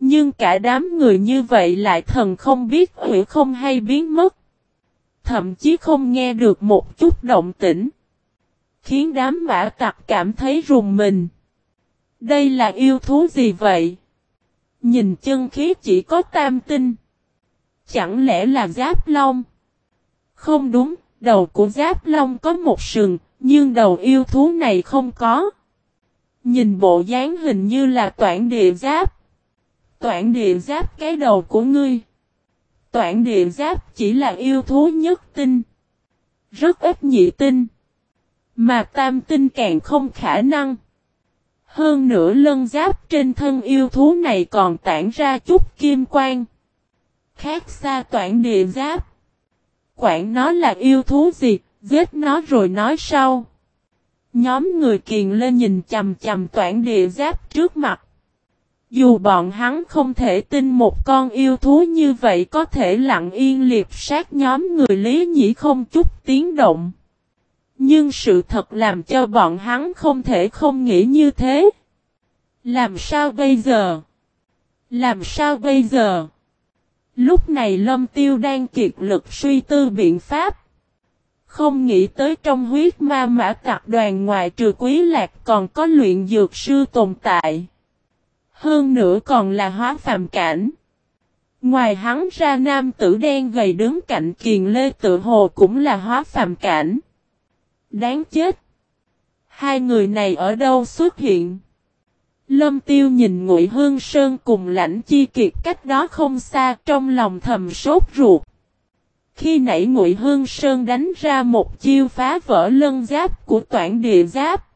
Nhưng cả đám người như vậy lại thần không biết hủy không hay biến mất. Thậm chí không nghe được một chút động tĩnh. Khiến đám mã tặc cảm thấy rùng mình. Đây là yêu thú gì vậy? Nhìn chân khí chỉ có tam tinh. Chẳng lẽ là giáp long? Không đúng, đầu của giáp long có một sừng, nhưng đầu yêu thú này không có. Nhìn bộ dáng hình như là toản địa giáp. Toản địa giáp cái đầu của ngươi. Toản địa giáp chỉ là yêu thú nhất tinh. Rất ít nhị tinh. Mà tam tinh càng không khả năng. Hơn nữa lân giáp trên thân yêu thú này còn tản ra chút kim quang. Khác xa toản địa giáp. Quản nó là yêu thú gì, giết nó rồi nói sau. Nhóm người kiền lên nhìn chầm chầm toản địa giáp trước mặt. Dù bọn hắn không thể tin một con yêu thú như vậy có thể lặng yên liệp sát nhóm người lý nhĩ không chút tiếng động. Nhưng sự thật làm cho bọn hắn không thể không nghĩ như thế. Làm sao bây giờ? Làm sao bây giờ? Lúc này Lâm Tiêu đang kiệt lực suy tư biện pháp. Không nghĩ tới trong huyết ma mã tặc đoàn ngoài trừ quý lạc còn có luyện dược sư tồn tại. Hơn nữa còn là hóa phàm cảnh. Ngoài hắn ra nam tử đen gầy đứng cạnh kiền lê tự hồ cũng là hóa phàm cảnh. Đáng chết. Hai người này ở đâu xuất hiện? Lâm tiêu nhìn ngụy hương sơn cùng lãnh chi kiệt cách đó không xa trong lòng thầm sốt ruột. Khi nãy ngụy hương sơn đánh ra một chiêu phá vỡ lân giáp của toản địa giáp.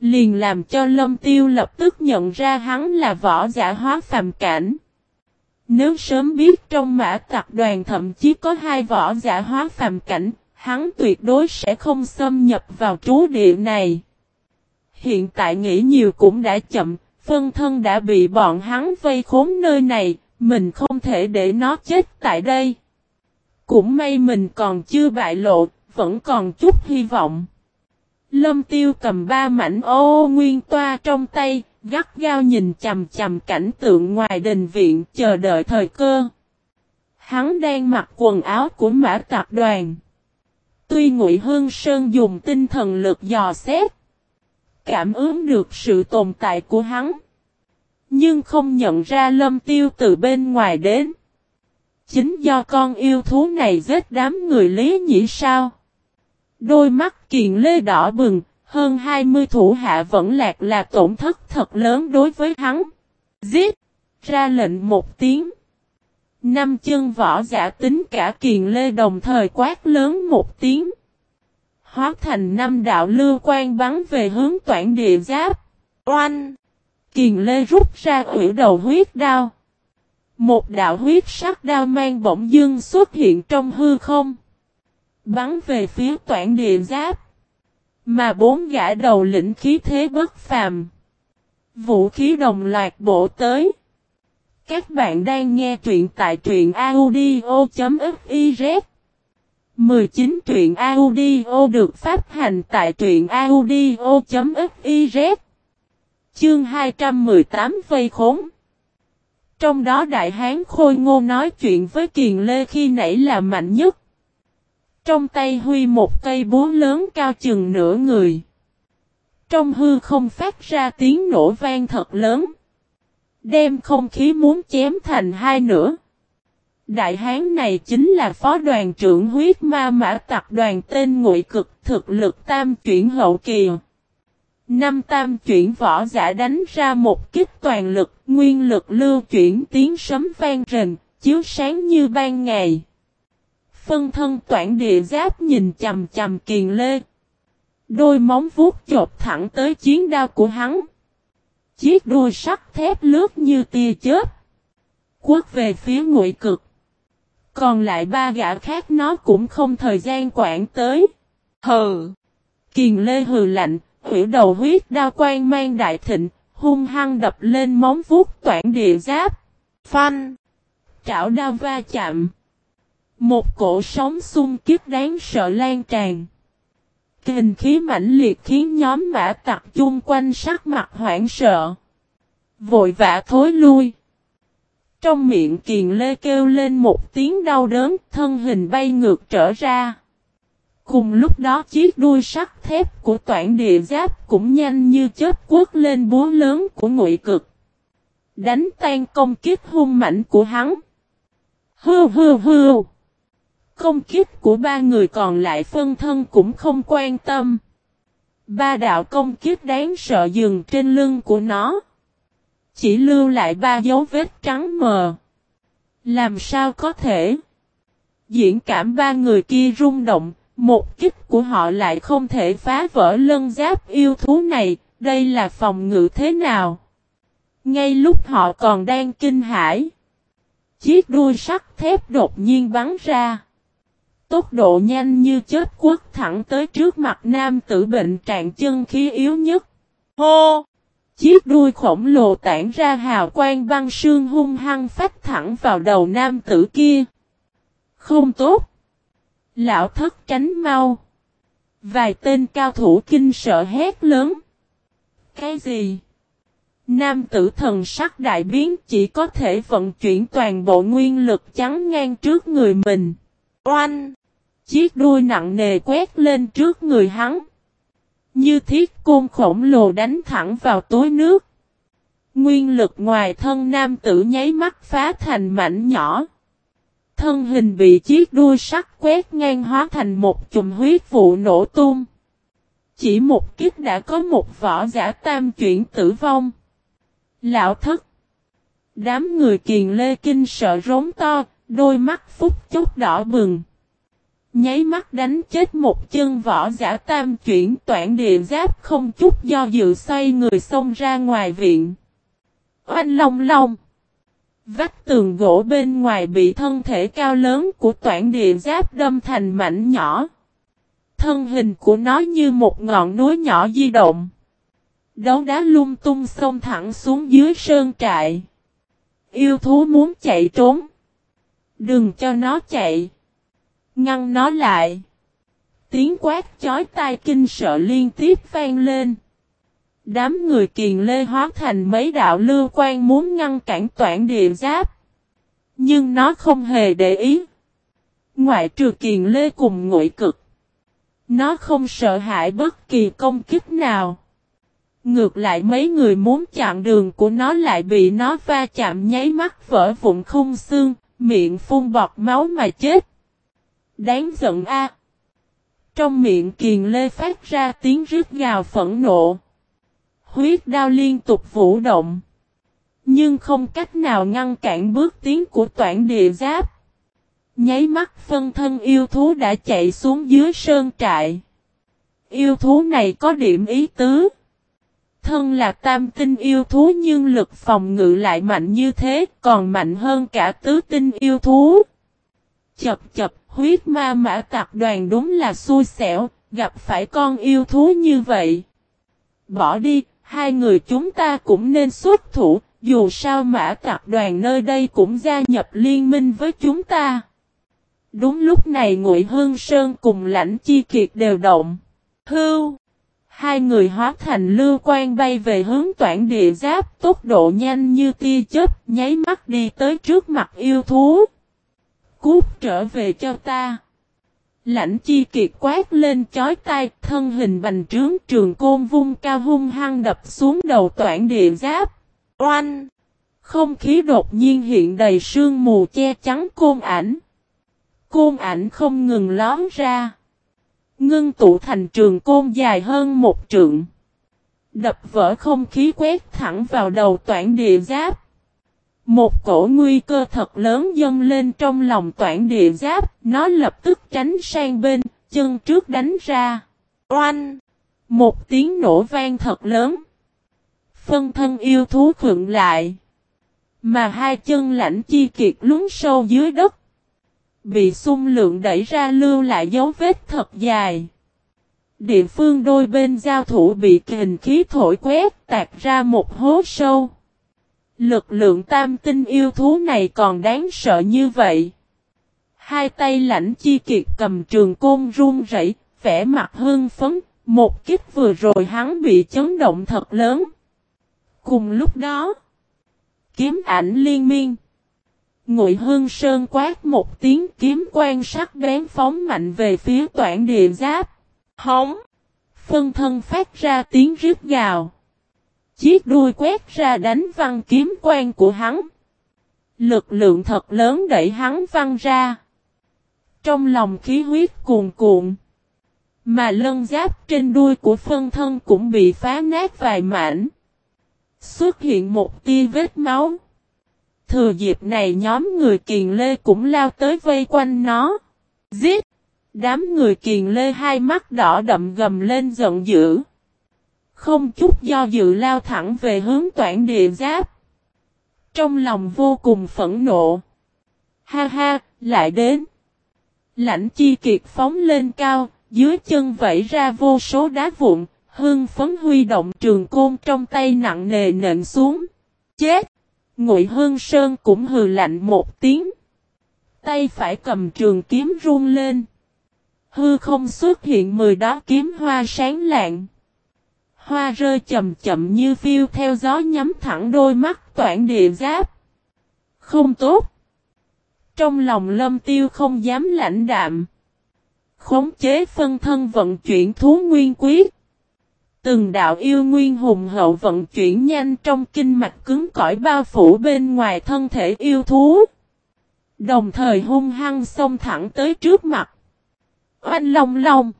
Liền làm cho lâm tiêu lập tức nhận ra hắn là võ giả hóa phàm cảnh. Nếu sớm biết trong mã tặc đoàn thậm chí có hai võ giả hóa phàm cảnh, hắn tuyệt đối sẽ không xâm nhập vào trú địa này. Hiện tại nghĩ nhiều cũng đã chậm, phân thân đã bị bọn hắn vây khốn nơi này, mình không thể để nó chết tại đây. Cũng may mình còn chưa bại lộ, vẫn còn chút hy vọng. Lâm tiêu cầm ba mảnh ô nguyên toa trong tay, gắt gao nhìn chầm chầm cảnh tượng ngoài đình viện chờ đợi thời cơ. Hắn đang mặc quần áo của mã tạp đoàn. Tuy Ngụy Hương Sơn dùng tinh thần lực dò xét, cảm ứng được sự tồn tại của hắn, nhưng không nhận ra lâm tiêu từ bên ngoài đến. Chính do con yêu thú này giết đám người lý nhĩ sao. Đôi mắt kiền lê đỏ bừng, hơn 20 thủ hạ vẫn lạc là tổn thất thật lớn đối với hắn. Giết! Ra lệnh một tiếng. Năm chân võ giả tính cả kiền lê đồng thời quát lớn một tiếng. Hóa thành năm đạo lưu quan bắn về hướng toản địa giáp. Oanh! Kiền lê rút ra ủy đầu huyết đao. Một đạo huyết sắc đao mang bỗng dưng xuất hiện trong hư không. Bắn về phía toản địa giáp. Mà bốn gã đầu lĩnh khí thế bất phàm. Vũ khí đồng loạt bổ tới. Các bạn đang nghe truyện tại truyện audio.fiz 19 truyện audio được phát hành tại truyện audio.fiz Chương 218 vây khốn Trong đó Đại Hán Khôi Ngô nói chuyện với Kiền Lê khi nãy là mạnh nhất. Trong tay huy một cây búa lớn cao chừng nửa người. Trong hư không phát ra tiếng nổ vang thật lớn. Đem không khí muốn chém thành hai nửa. Đại hán này chính là phó đoàn trưởng huyết ma mã tập đoàn tên ngụy cực thực lực tam chuyển hậu kỳ. Năm tam chuyển võ giả đánh ra một kích toàn lực, nguyên lực lưu chuyển tiếng sấm vang rền, chiếu sáng như ban ngày. Phân thân toản địa giáp nhìn chầm chầm kiền lê. Đôi móng vuốt chộp thẳng tới chiến đao của hắn. Chiếc đuôi sắt thép lướt như tia chớp. Quất về phía ngụy cực. Còn lại ba gã khác nó cũng không thời gian quản tới. Hừ. Kiền lê hừ lạnh, hủy đầu huyết đao quan mang đại thịnh, hung hăng đập lên móng vuốt toản địa giáp. Phanh. Trảo đao va chạm. Một cổ sóng xung kiếp đáng sợ lan tràn hình khí mãnh liệt khiến nhóm mã tặc chung quanh sắc mặt hoảng sợ. Vội vã thối lui. Trong miệng kiền lê kêu lên một tiếng đau đớn, thân hình bay ngược trở ra. Cùng lúc đó chiếc đuôi sắt thép của toản địa giáp cũng nhanh như chớp quất lên búa lớn của ngụy cực. Đánh tan công kích hung mạnh của hắn. Hư hư hư. Công kích của ba người còn lại phân thân cũng không quan tâm. Ba đạo công kích đáng sợ dừng trên lưng của nó. Chỉ lưu lại ba dấu vết trắng mờ. Làm sao có thể? Diễn cảm ba người kia rung động, một kích của họ lại không thể phá vỡ lân giáp yêu thú này, đây là phòng ngự thế nào? Ngay lúc họ còn đang kinh hãi, chiếc đuôi sắt thép đột nhiên bắn ra. Tốc độ nhanh như chết quất thẳng tới trước mặt nam tử bệnh trạng chân khí yếu nhất. Hô! Chiếc đuôi khổng lồ tản ra hào quang băng sương hung hăng phát thẳng vào đầu nam tử kia. Không tốt! Lão thất tránh mau. Vài tên cao thủ kinh sợ hét lớn. Cái gì? Nam tử thần sắc đại biến chỉ có thể vận chuyển toàn bộ nguyên lực chắn ngang trước người mình. Oanh! Chiếc đuôi nặng nề quét lên trước người hắn. Như thiết côn khổng lồ đánh thẳng vào túi nước. Nguyên lực ngoài thân nam tử nháy mắt phá thành mảnh nhỏ. Thân hình bị chiếc đuôi sắt quét ngang hóa thành một chùm huyết vụ nổ tung. Chỉ một kiếp đã có một võ giả tam chuyển tử vong. Lão thất. Đám người kiền lê kinh sợ rống to, đôi mắt phúc chốc đỏ bừng. Nháy mắt đánh chết một chân võ giả tam chuyển toản địa giáp không chút do dự xoay người xông ra ngoài viện. Oanh long long. Vách tường gỗ bên ngoài bị thân thể cao lớn của toản địa giáp đâm thành mảnh nhỏ. Thân hình của nó như một ngọn núi nhỏ di động. Đấu đá lung tung xông thẳng xuống dưới sơn trại. Yêu thú muốn chạy trốn. Đừng cho nó chạy. Ngăn nó lại. Tiếng quát chói tai kinh sợ liên tiếp vang lên. Đám người kiền lê hóa thành mấy đạo lưu quan muốn ngăn cản toản địa giáp. Nhưng nó không hề để ý. Ngoại trừ kiền lê cùng ngụy cực. Nó không sợ hãi bất kỳ công kích nào. Ngược lại mấy người muốn chặn đường của nó lại bị nó va chạm nháy mắt vỡ vụn khung xương, miệng phun bọt máu mà chết. Đáng giận a. Trong miệng kiền lê phát ra tiếng rít gào phẫn nộ. Huyết đao liên tục vũ động. Nhưng không cách nào ngăn cản bước tiến của toản địa giáp. Nháy mắt phân thân yêu thú đã chạy xuống dưới sơn trại. Yêu thú này có điểm ý tứ. Thân là tam tinh yêu thú nhưng lực phòng ngự lại mạnh như thế, còn mạnh hơn cả tứ tinh yêu thú. Chập chập, huyết ma mã tạc đoàn đúng là xui xẻo, gặp phải con yêu thú như vậy. Bỏ đi, hai người chúng ta cũng nên xuất thủ, dù sao mã tạc đoàn nơi đây cũng gia nhập liên minh với chúng ta. Đúng lúc này Ngụy Hương Sơn cùng lãnh chi kiệt đều động. Hưu! Hai người hóa thành lưu quan bay về hướng toản địa giáp tốc độ nhanh như tia chớp nháy mắt đi tới trước mặt yêu thú. Cút trở về cho ta. Lãnh chi kiệt quát lên chói tai, thân hình bành trướng, trường côn vung cao hung hăng đập xuống đầu toản địa giáp. Oanh! Không khí đột nhiên hiện đầy sương mù che chắn côn ảnh. Côn ảnh không ngừng lón ra. Ngưng tụ thành trường côn dài hơn một trượng. Đập vỡ không khí quét thẳng vào đầu toản địa giáp. Một cổ nguy cơ thật lớn dâng lên trong lòng toản địa giáp, nó lập tức tránh sang bên, chân trước đánh ra. Oanh! Một tiếng nổ vang thật lớn. Phân thân yêu thú khựng lại. Mà hai chân lãnh chi kiệt lún sâu dưới đất. Bị xung lượng đẩy ra lưu lại dấu vết thật dài. Địa phương đôi bên giao thủ bị kình khí thổi quét tạc ra một hố sâu. Lực lượng tam tinh yêu thú này còn đáng sợ như vậy. Hai tay lãnh chi kiệt cầm trường côn run rẩy, vẻ mặt hưng phấn, một kích vừa rồi hắn bị chấn động thật lớn. Cùng lúc đó, kiếm ảnh liên miên. Ngụy Hương Sơn quát một tiếng kiếm quan sắc bén phóng mạnh về phía toản địa giáp. Hóng, Phân thân phát ra tiếng rít gào. Chiếc đuôi quét ra đánh văng kiếm quan của hắn. Lực lượng thật lớn đẩy hắn văng ra. Trong lòng khí huyết cuồn cuộn. Mà lân giáp trên đuôi của phân thân cũng bị phá nát vài mảnh. Xuất hiện một tia vết máu. Thừa dịp này nhóm người kiền lê cũng lao tới vây quanh nó. Giết! Đám người kiền lê hai mắt đỏ đậm gầm lên giận dữ. Không chút do dự lao thẳng về hướng toản địa giáp. Trong lòng vô cùng phẫn nộ. Ha ha, lại đến. Lãnh chi kiệt phóng lên cao, dưới chân vẫy ra vô số đá vụn, hương phấn huy động trường côn trong tay nặng nề nện xuống. Chết! Ngụy Hương Sơn cũng hừ lạnh một tiếng. Tay phải cầm trường kiếm run lên. Hư không xuất hiện mười đó kiếm hoa sáng lạng. Hoa rơi chậm chậm như phiêu theo gió nhắm thẳng đôi mắt toản địa giáp. Không tốt. Trong lòng lâm tiêu không dám lãnh đạm. Khống chế phân thân vận chuyển thú nguyên quyết. Từng đạo yêu nguyên hùng hậu vận chuyển nhanh trong kinh mạch cứng cỏi bao phủ bên ngoài thân thể yêu thú. Đồng thời hung hăng xông thẳng tới trước mặt. Oanh long long.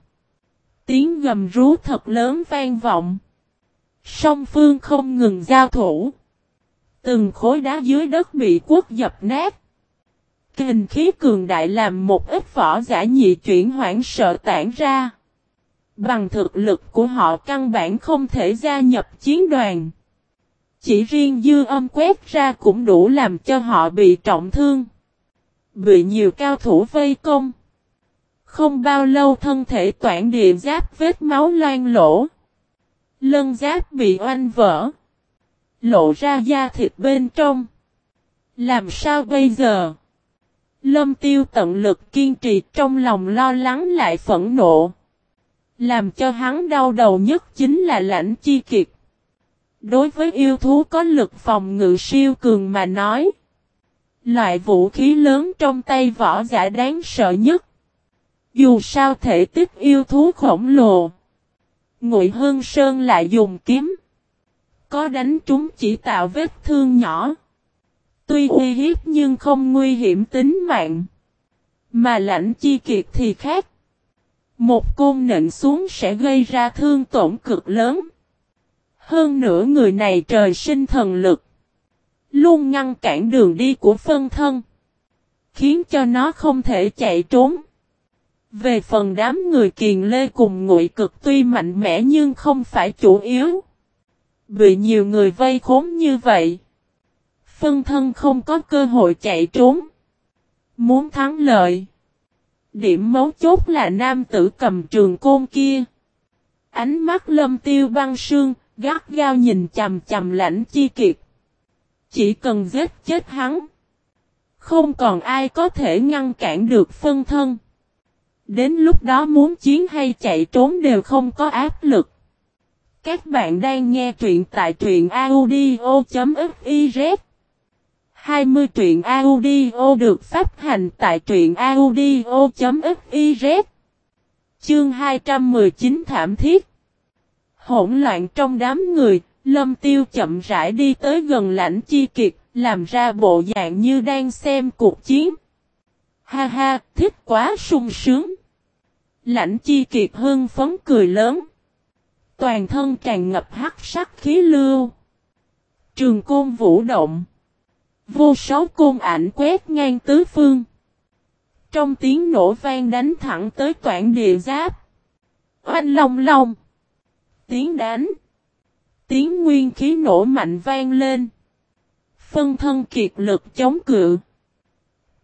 Tiếng gầm rú thật lớn vang vọng. Song phương không ngừng giao thủ. Từng khối đá dưới đất bị quốc dập nát. Kinh khí cường đại làm một ít võ giả nhị chuyển hoảng sợ tản ra. Bằng thực lực của họ căn bản không thể gia nhập chiến đoàn. Chỉ riêng dư âm quét ra cũng đủ làm cho họ bị trọng thương. Bị nhiều cao thủ vây công. Không bao lâu thân thể toản địa giáp vết máu loang lỗ. Lân giáp bị oanh vỡ. Lộ ra da thịt bên trong. Làm sao bây giờ? Lâm tiêu tận lực kiên trì trong lòng lo lắng lại phẫn nộ. Làm cho hắn đau đầu nhất chính là lãnh chi kiệt. Đối với yêu thú có lực phòng ngự siêu cường mà nói. Loại vũ khí lớn trong tay võ giả đáng sợ nhất. Dù sao thể tích yêu thú khổng lồ. Ngụy Hương Sơn lại dùng kiếm. Có đánh trúng chỉ tạo vết thương nhỏ. Tuy uy hiếp nhưng không nguy hiểm tính mạng. Mà lãnh chi kiệt thì khác. Một côn nện xuống sẽ gây ra thương tổn cực lớn. Hơn nữa người này trời sinh thần lực. Luôn ngăn cản đường đi của phân thân. Khiến cho nó không thể chạy trốn. Về phần đám người kiền lê cùng ngụy cực tuy mạnh mẽ nhưng không phải chủ yếu. Bị nhiều người vây khốn như vậy. Phân thân không có cơ hội chạy trốn. Muốn thắng lợi. Điểm mấu chốt là nam tử cầm trường côn kia. Ánh mắt lâm tiêu băng sương, gắt gao nhìn chầm chầm lãnh chi kiệt. Chỉ cần giết chết hắn. Không còn ai có thể ngăn cản được phân thân. Đến lúc đó muốn chiến hay chạy trốn đều không có áp lực. Các bạn đang nghe truyện tại truyện audio.fiz 20 truyện audio được phát hành tại truyện audio.fiz Chương 219 Thảm Thiết Hỗn loạn trong đám người, Lâm Tiêu chậm rãi đi tới gần lãnh chi kiệt, làm ra bộ dạng như đang xem cuộc chiến. Ha ha, thích quá sung sướng. Lãnh chi kiệt hưng phấn cười lớn. Toàn thân tràn ngập hắc sắc khí lưu. Trường côn vũ động. Vô số côn ảnh quét ngang tứ phương. Trong tiếng nổ vang đánh thẳng tới toản địa giáp. Oanh long long. Tiếng đánh. Tiếng nguyên khí nổ mạnh vang lên. Phân thân kiệt lực chống cự.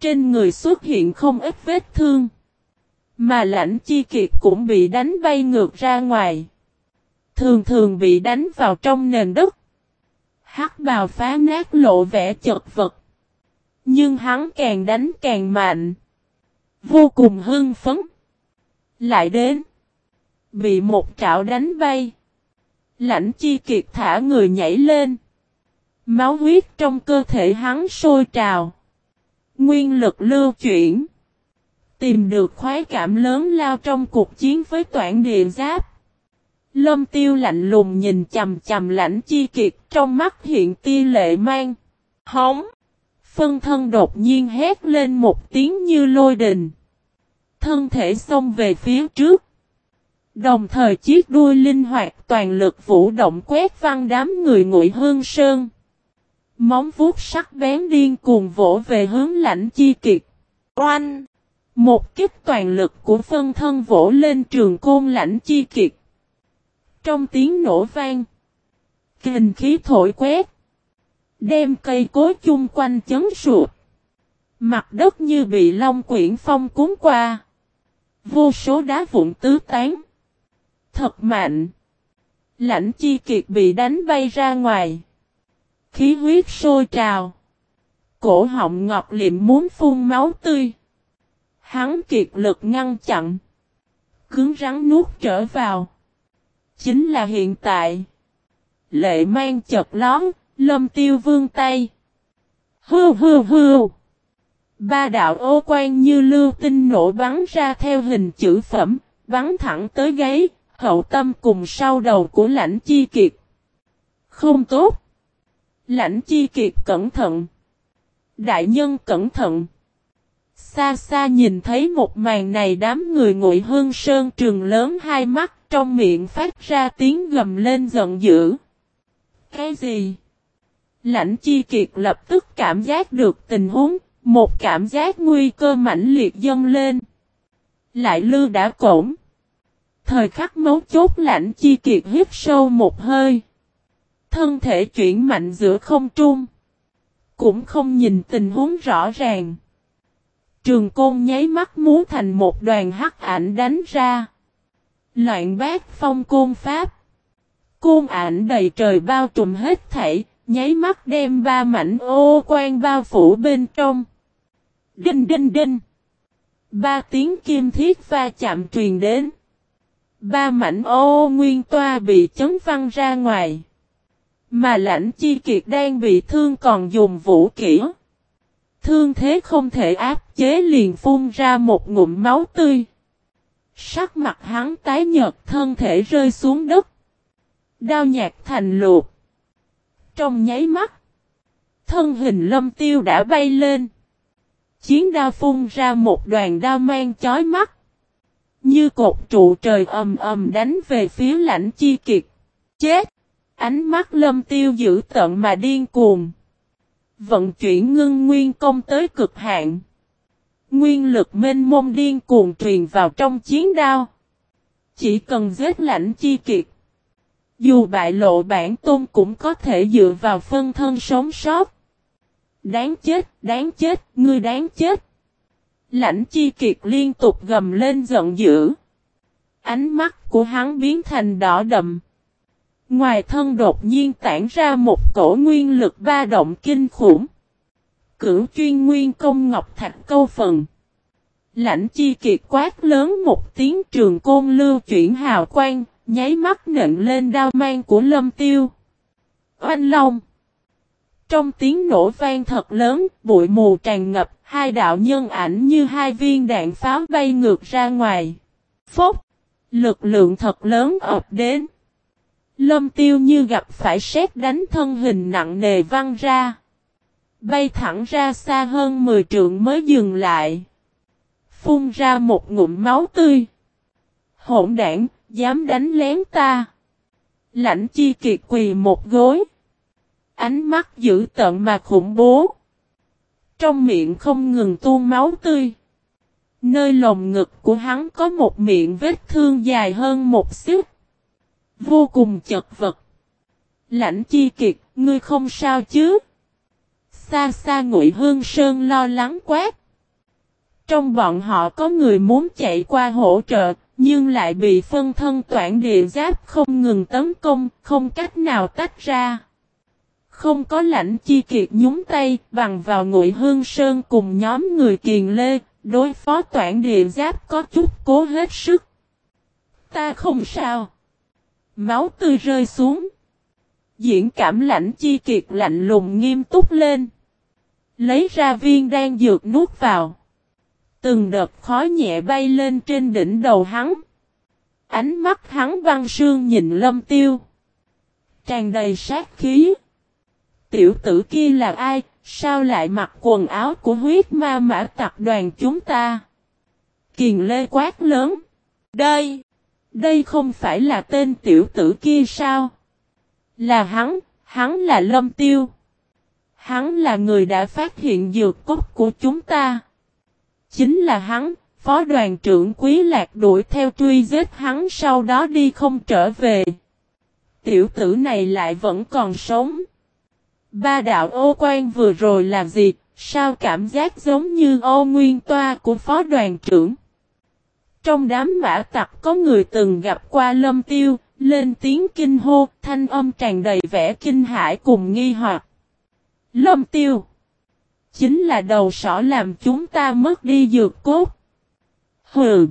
Trên người xuất hiện không ít vết thương. Mà lãnh chi kiệt cũng bị đánh bay ngược ra ngoài. Thường thường bị đánh vào trong nền đất. Hắc bào phá nát lộ vẻ chật vật. Nhưng hắn càng đánh càng mạnh. Vô cùng hưng phấn. Lại đến. Bị một trạo đánh bay. Lãnh chi kiệt thả người nhảy lên. Máu huyết trong cơ thể hắn sôi trào. Nguyên lực lưu chuyển. Tìm được khoái cảm lớn lao trong cuộc chiến với toản địa giáp. Lâm tiêu lạnh lùng nhìn chầm chầm lãnh chi kiệt, trong mắt hiện tia lệ mang. Hóng! Phân thân đột nhiên hét lên một tiếng như lôi đình. thân thể xông về phía trước. Đồng thời chiếc đuôi linh hoạt toàn lực vũ động quét văng đám người ngụy hương sơn. Móng vuốt sắc bén điên cuồng vỗ về hướng lãnh chi kiệt. Oanh! Một kích toàn lực của phân thân vỗ lên trường côn lãnh chi kiệt. Trong tiếng nổ vang. Kình khí thổi quét. Đem cây cối chung quanh chấn sụp. Mặt đất như bị long quyển phong cuốn qua. Vô số đá vụn tứ tán. Thật mạnh. Lãnh chi kiệt bị đánh bay ra ngoài. Khí huyết sôi trào. Cổ họng ngọc liệm muốn phun máu tươi. Hắn kiệt lực ngăn chặn. Cứng rắn nuốt trở vào. Chính là hiện tại. Lệ mang chật lón, lâm tiêu vương tay. Hư hư hư. Ba đạo ô quan như lưu tinh nổ bắn ra theo hình chữ phẩm, bắn thẳng tới gáy, hậu tâm cùng sau đầu của lãnh chi kiệt. Không tốt. Lãnh chi kiệt cẩn thận. Đại nhân cẩn thận. Xa xa nhìn thấy một màn này đám người ngụy hương sơn trường lớn hai mắt trong miệng phát ra tiếng gầm lên giận dữ. Cái gì? Lãnh chi kiệt lập tức cảm giác được tình huống, một cảm giác nguy cơ mãnh liệt dâng lên. Lại lư đã cổng. Thời khắc mấu chốt lãnh chi kiệt hít sâu một hơi. Thân thể chuyển mạnh giữa không trung. Cũng không nhìn tình huống rõ ràng. Trường côn nháy mắt muốn thành một đoàn hắc ảnh đánh ra. Loạn bát phong côn pháp. Côn ảnh đầy trời bao trùm hết thảy, nháy mắt đem ba mảnh ô quan bao phủ bên trong. Đinh đinh đinh. Ba tiếng kim thiết va chạm truyền đến. Ba mảnh ô nguyên toa bị chấn văng ra ngoài. Mà lãnh chi kiệt đang bị thương còn dùng vũ kỹ. Thương thế không thể áp chế liền phun ra một ngụm máu tươi. Sắc mặt hắn tái nhợt, thân thể rơi xuống đất. Đao nhạc thành luộc. Trong nháy mắt. Thân hình lâm tiêu đã bay lên. Chiến đao phun ra một đoàn đao mang chói mắt. Như cột trụ trời ầm ầm đánh về phía lãnh chi kiệt. Chết! Ánh mắt lâm tiêu giữ tận mà điên cuồng. Vận chuyển ngưng nguyên công tới cực hạn. Nguyên lực mênh mông điên cuồng truyền vào trong chiến đao. Chỉ cần giết lãnh chi kiệt. Dù bại lộ bản tôn cũng có thể dựa vào phân thân sống sót. Đáng chết, đáng chết, ngươi đáng chết. Lãnh chi kiệt liên tục gầm lên giận dữ. Ánh mắt của hắn biến thành đỏ đậm. Ngoài thân đột nhiên tản ra một cổ nguyên lực ba động kinh khủng. Cửu chuyên nguyên công ngọc thạch câu phần. Lãnh chi kiệt quát lớn một tiếng trường côn lưu chuyển hào quang, nháy mắt nện lên đao mang của lâm tiêu. Oanh long. Trong tiếng nổ vang thật lớn, bụi mù tràn ngập, hai đạo nhân ảnh như hai viên đạn pháo bay ngược ra ngoài. Phốc! Lực lượng thật lớn ập đến. Lâm tiêu như gặp phải sét đánh thân hình nặng nề văng ra. Bay thẳng ra xa hơn 10 trượng mới dừng lại. Phun ra một ngụm máu tươi. Hỗn đảng, dám đánh lén ta. Lãnh chi kiệt quỳ một gối. Ánh mắt dữ tận mà khủng bố. Trong miệng không ngừng tuôn máu tươi. Nơi lồng ngực của hắn có một miệng vết thương dài hơn một xíu. Vô cùng chật vật. Lãnh chi kiệt, ngươi không sao chứ? Xa xa ngụy hương sơn lo lắng quát. Trong bọn họ có người muốn chạy qua hỗ trợ, nhưng lại bị phân thân toản địa giáp không ngừng tấn công, không cách nào tách ra. Không có lãnh chi kiệt nhúng tay, bằng vào ngụy hương sơn cùng nhóm người kiền lê, đối phó toản địa giáp có chút cố hết sức. Ta không sao. Máu tươi rơi xuống. Diễn cảm lãnh chi kiệt lạnh lùng nghiêm túc lên. Lấy ra viên đan dược nuốt vào. Từng đợt khói nhẹ bay lên trên đỉnh đầu hắn. Ánh mắt hắn băng sương nhìn lâm tiêu. Tràn đầy sát khí. Tiểu tử kia là ai, sao lại mặc quần áo của huyết ma mã tập đoàn chúng ta? Kiền Lê quát lớn. Đây! Đây không phải là tên tiểu tử kia sao? Là hắn, hắn là Lâm Tiêu. Hắn là người đã phát hiện dược cốt của chúng ta. Chính là hắn, phó đoàn trưởng Quý Lạc đuổi theo truy giết hắn sau đó đi không trở về. Tiểu tử này lại vẫn còn sống. Ba đạo ô quan vừa rồi là gì, sao cảm giác giống như ô nguyên toa của phó đoàn trưởng. Trong đám mã tặc có người từng gặp qua lâm tiêu, lên tiếng kinh hô, thanh âm tràn đầy vẻ kinh hãi cùng nghi hoặc. Lâm tiêu. Chính là đầu sỏ làm chúng ta mất đi dược cốt. Hừ.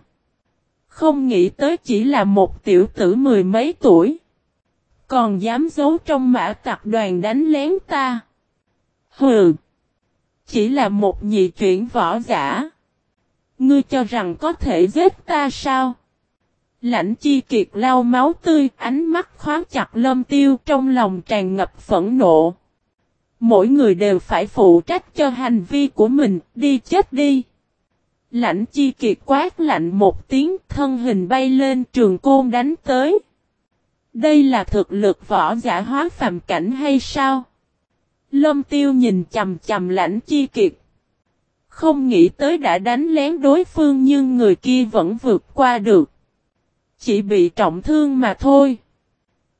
Không nghĩ tới chỉ là một tiểu tử mười mấy tuổi. Còn dám giấu trong mã tặc đoàn đánh lén ta. Hừ. Chỉ là một nhị chuyển võ giả. Ngươi cho rằng có thể giết ta sao? Lãnh chi kiệt lau máu tươi, ánh mắt khóa chặt lâm tiêu trong lòng tràn ngập phẫn nộ. Mỗi người đều phải phụ trách cho hành vi của mình, đi chết đi. Lãnh chi kiệt quát lạnh một tiếng thân hình bay lên trường côn đánh tới. Đây là thực lực võ giả hóa phàm cảnh hay sao? Lâm tiêu nhìn chầm chầm lãnh chi kiệt. Không nghĩ tới đã đánh lén đối phương nhưng người kia vẫn vượt qua được. Chỉ bị trọng thương mà thôi.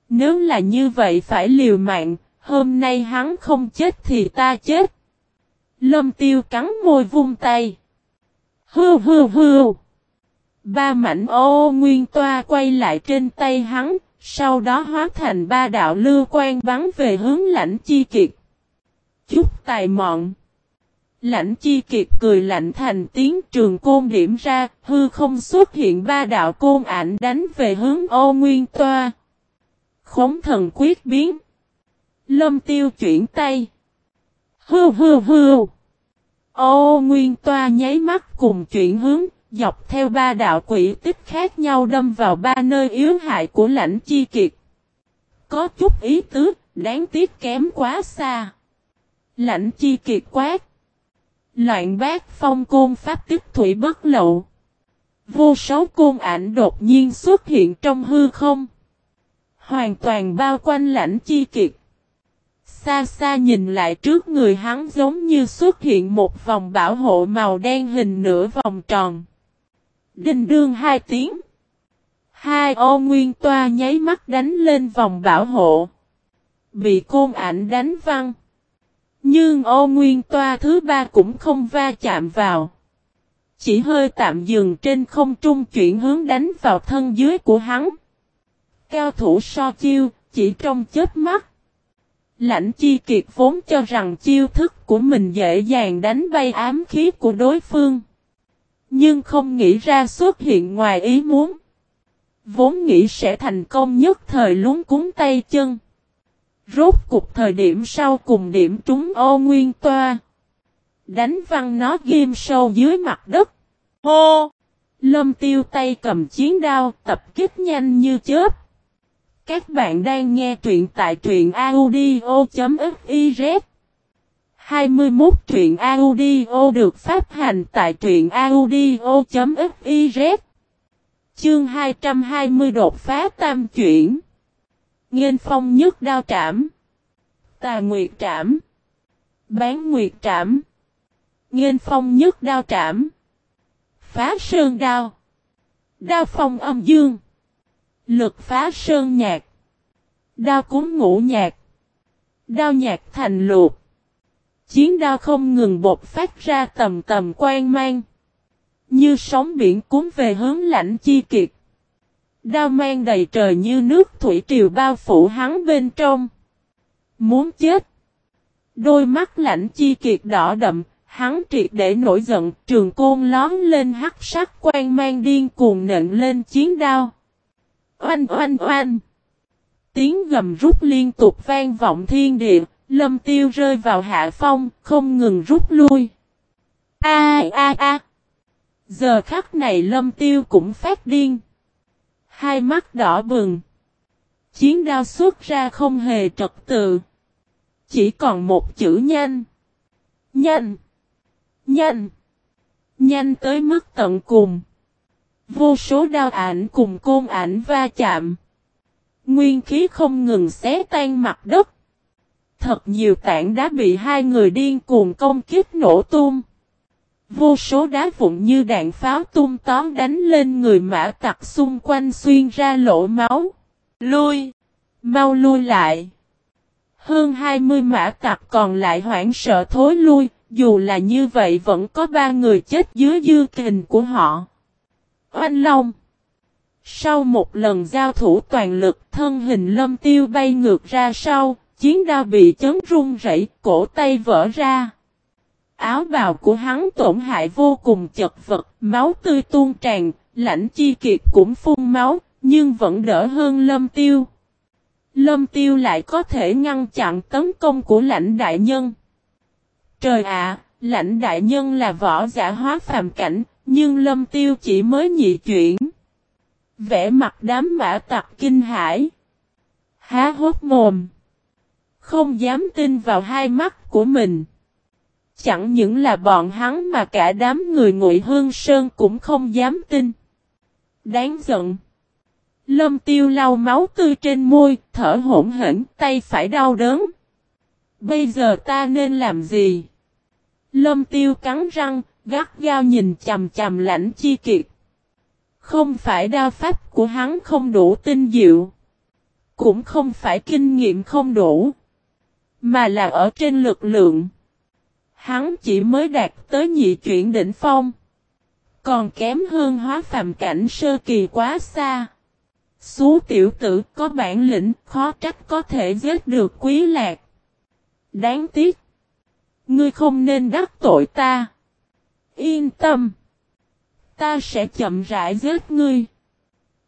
Nếu là như vậy phải liều mạng, hôm nay hắn không chết thì ta chết. Lâm tiêu cắn môi vung tay. Hư hư hư. Ba mảnh ô nguyên toa quay lại trên tay hắn, sau đó hóa thành ba đạo lưu quan bắn về hướng lãnh chi kiệt. Chút tài mọn. Lãnh chi kiệt cười lạnh thành tiếng trường côn điểm ra, hư không xuất hiện ba đạo côn ảnh đánh về hướng ô nguyên toa. Khống thần quyết biến. Lâm tiêu chuyển tay. Hư hư hư. Ô nguyên toa nháy mắt cùng chuyển hướng, dọc theo ba đạo quỷ tích khác nhau đâm vào ba nơi yếu hại của lãnh chi kiệt. Có chút ý tứ, đáng tiếc kém quá xa. Lãnh chi kiệt quát. Loạn bát phong côn pháp tức thủy bất lậu. Vô số côn ảnh đột nhiên xuất hiện trong hư không. Hoàn toàn bao quanh lãnh chi kiệt. Xa xa nhìn lại trước người hắn giống như xuất hiện một vòng bảo hộ màu đen hình nửa vòng tròn. Đinh đương hai tiếng. Hai ô nguyên toa nháy mắt đánh lên vòng bảo hộ. Bị côn ảnh đánh văng. Nhưng ô nguyên toa thứ ba cũng không va chạm vào. Chỉ hơi tạm dừng trên không trung chuyển hướng đánh vào thân dưới của hắn. Cao thủ so chiêu, chỉ trong chết mắt. Lãnh chi kiệt vốn cho rằng chiêu thức của mình dễ dàng đánh bay ám khí của đối phương. Nhưng không nghĩ ra xuất hiện ngoài ý muốn. Vốn nghĩ sẽ thành công nhất thời lúng cúng tay chân. Rốt cục thời điểm sau cùng điểm trúng ô nguyên toa. Đánh văng nó ghim sâu dưới mặt đất. Hô! Lâm tiêu tay cầm chiến đao tập kích nhanh như chớp. Các bạn đang nghe truyện tại truyện audio.fiz 21 truyện audio được phát hành tại truyện audio.fiz Chương 220 đột phá tam chuyển nghiên phong nhất đao trảm. Tà nguyệt trảm. Bán nguyệt trảm. nghiên phong nhất đao trảm. Phá sơn đao. Đao phong âm dương. Lực phá sơn nhạc. Đao cúng ngũ nhạc. Đao nhạc thành luộc. Chiến đao không ngừng bột phát ra tầm tầm quan mang. Như sóng biển cuốn về hướng lãnh chi kiệt. Đao mang đầy trời như nước thủy triều bao phủ hắn bên trong. Muốn chết. Đôi mắt lạnh chi kiệt đỏ đậm, hắn triệt để nổi giận, trường côn lón lên hắc sắc quan mang điên cuồng nện lên chiến đao. Oanh oanh oanh. Tiếng gầm rút liên tục vang vọng thiên địa, lâm tiêu rơi vào hạ phong, không ngừng rút lui. A a a. Giờ khắc này lâm tiêu cũng phát điên. Hai mắt đỏ bừng. Chiến đao xuất ra không hề trật tự. Chỉ còn một chữ nhanh. Nhanh. Nhanh. Nhanh tới mức tận cùng. Vô số đao ảnh cùng côn ảnh va chạm. Nguyên khí không ngừng xé tan mặt đất. Thật nhiều tảng đá bị hai người điên cuồng công kích nổ tung. Vô số đá vụn như đạn pháo tung tóm đánh lên người mã tặc xung quanh xuyên ra lỗ máu. Lui! Mau lui lại! Hơn 20 mã tặc còn lại hoảng sợ thối lui, dù là như vậy vẫn có ba người chết dưới dư kình của họ. Oanh Long Sau một lần giao thủ toàn lực thân hình lâm tiêu bay ngược ra sau, chiến đao bị chấn rung rẩy, cổ tay vỡ ra. Áo bào của hắn tổn hại vô cùng chật vật, máu tươi tuôn tràn, lãnh chi kiệt cũng phun máu, nhưng vẫn đỡ hơn lâm tiêu. Lâm tiêu lại có thể ngăn chặn tấn công của lãnh đại nhân. Trời ạ, lãnh đại nhân là võ giả hóa phàm cảnh, nhưng lâm tiêu chỉ mới nhị chuyển. Vẽ mặt đám mã tặc kinh hãi Há hốt mồm. Không dám tin vào hai mắt của mình. Chẳng những là bọn hắn mà cả đám người ngụy hương sơn cũng không dám tin. Đáng giận. Lâm tiêu lau máu tươi trên môi, thở hỗn hển, tay phải đau đớn. Bây giờ ta nên làm gì? Lâm tiêu cắn răng, gắt gao nhìn chầm chầm lãnh chi kiệt. Không phải đao pháp của hắn không đủ tinh diệu. Cũng không phải kinh nghiệm không đủ. Mà là ở trên lực lượng. Hắn chỉ mới đạt tới nhị chuyển đỉnh phong. Còn kém hơn hóa phàm cảnh sơ kỳ quá xa. Xú tiểu tử có bản lĩnh, khó trách có thể giết được quý lạc. Đáng tiếc. Ngươi không nên đắc tội ta. Yên tâm. Ta sẽ chậm rãi giết ngươi.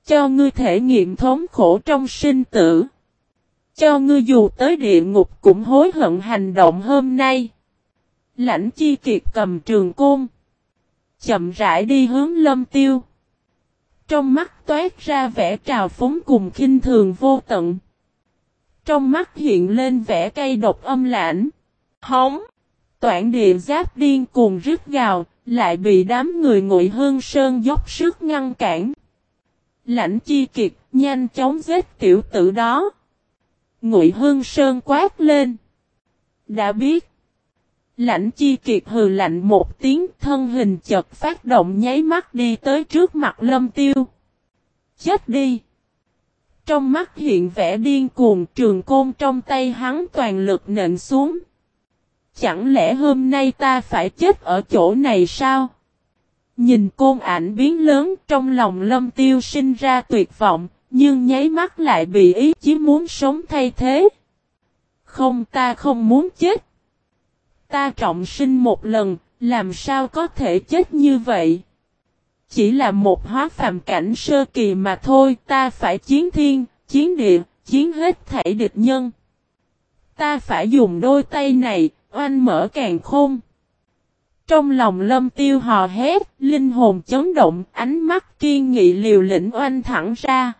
Cho ngươi thể nghiệm thống khổ trong sinh tử. Cho ngươi dù tới địa ngục cũng hối hận hành động hôm nay. Lãnh chi kiệt cầm trường côn. Chậm rãi đi hướng lâm tiêu. Trong mắt toát ra vẻ trào phúng cùng khinh thường vô tận. Trong mắt hiện lên vẻ cây độc âm lãnh. Hống! Toản địa giáp điên cuồng rít gào, lại bị đám người ngụy hương sơn dốc sức ngăn cản. Lãnh chi kiệt, nhanh chóng giết tiểu tử đó. Ngụy hương sơn quát lên. Đã biết. Lãnh chi kiệt hừ lạnh một tiếng thân hình chật phát động nháy mắt đi tới trước mặt lâm tiêu. Chết đi! Trong mắt hiện vẻ điên cuồng trường côn trong tay hắn toàn lực nện xuống. Chẳng lẽ hôm nay ta phải chết ở chỗ này sao? Nhìn côn ảnh biến lớn trong lòng lâm tiêu sinh ra tuyệt vọng, nhưng nháy mắt lại bị ý chí muốn sống thay thế. Không ta không muốn chết. Ta trọng sinh một lần, làm sao có thể chết như vậy? Chỉ là một hóa phàm cảnh sơ kỳ mà thôi, ta phải chiến thiên, chiến địa, chiến hết thảy địch nhân. Ta phải dùng đôi tay này, oanh mở càng khôn. Trong lòng lâm tiêu hò hét, linh hồn chấn động, ánh mắt kiên nghị liều lĩnh oanh thẳng ra.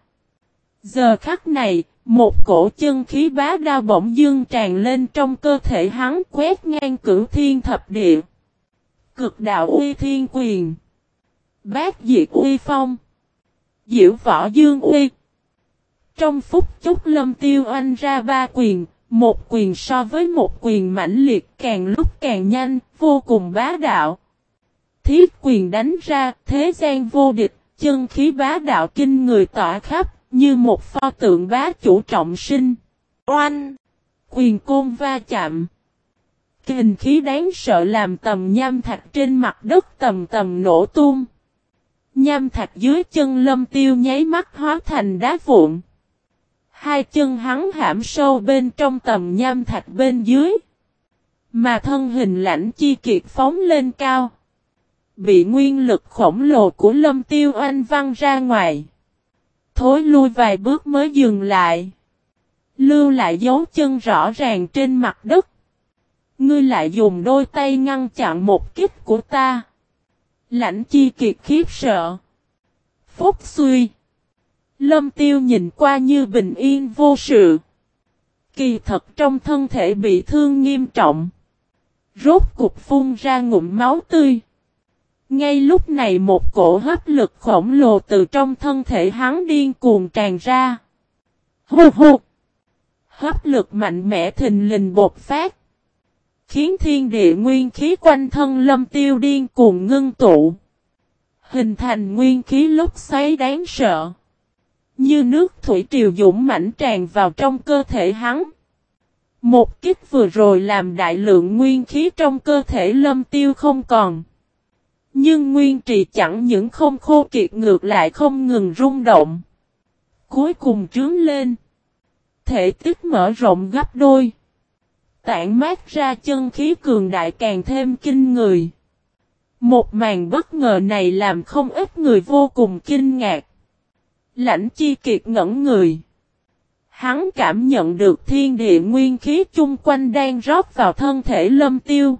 Giờ khắc này, một cổ chân khí bá đao bỗng dương tràn lên trong cơ thể hắn quét ngang cửu thiên thập địa. Cực đạo uy thiên quyền. Bát diệt uy phong. diễu võ dương uy. Trong phút chốc lâm tiêu oanh ra ba quyền, một quyền so với một quyền mãnh liệt càng lúc càng nhanh, vô cùng bá đạo. Thiết quyền đánh ra, thế gian vô địch, chân khí bá đạo kinh người tỏa khắp, như một pho tượng bá chủ trọng sinh. Oanh! Quyền côn va chạm. Kình khí đáng sợ làm tầm nham thạch trên mặt đất tầm tầm nổ tung. Nham thạch dưới chân lâm tiêu nháy mắt hóa thành đá vụn. Hai chân hắn hãm sâu bên trong tầm nham thạch bên dưới. Mà thân hình lãnh chi kiệt phóng lên cao. Bị nguyên lực khổng lồ của lâm tiêu anh văng ra ngoài. Thối lui vài bước mới dừng lại. Lưu lại dấu chân rõ ràng trên mặt đất. Ngươi lại dùng đôi tay ngăn chặn một kích của ta. Lãnh chi kiệt khiếp sợ. Phúc suy. Lâm tiêu nhìn qua như bình yên vô sự. Kỳ thật trong thân thể bị thương nghiêm trọng. Rốt cục phun ra ngụm máu tươi. Ngay lúc này một cổ hấp lực khổng lồ từ trong thân thể hắn điên cuồng tràn ra. Hù hù! Hấp lực mạnh mẽ thình lình bột phát. Khiến thiên địa nguyên khí quanh thân lâm tiêu điên cuồng ngưng tụ. Hình thành nguyên khí lúc xoáy đáng sợ. Như nước thủy triều dũng mãnh tràn vào trong cơ thể hắn. Một kích vừa rồi làm đại lượng nguyên khí trong cơ thể lâm tiêu không còn. Nhưng nguyên trì chẳng những không khô kiệt ngược lại không ngừng rung động. Cuối cùng trướng lên. Thể tích mở rộng gấp đôi. Tản mát ra chân khí cường đại càng thêm kinh người. Một màn bất ngờ này làm không ít người vô cùng kinh ngạc. Lãnh chi kiệt ngẩn người. Hắn cảm nhận được thiên địa nguyên khí chung quanh đang rót vào thân thể lâm tiêu.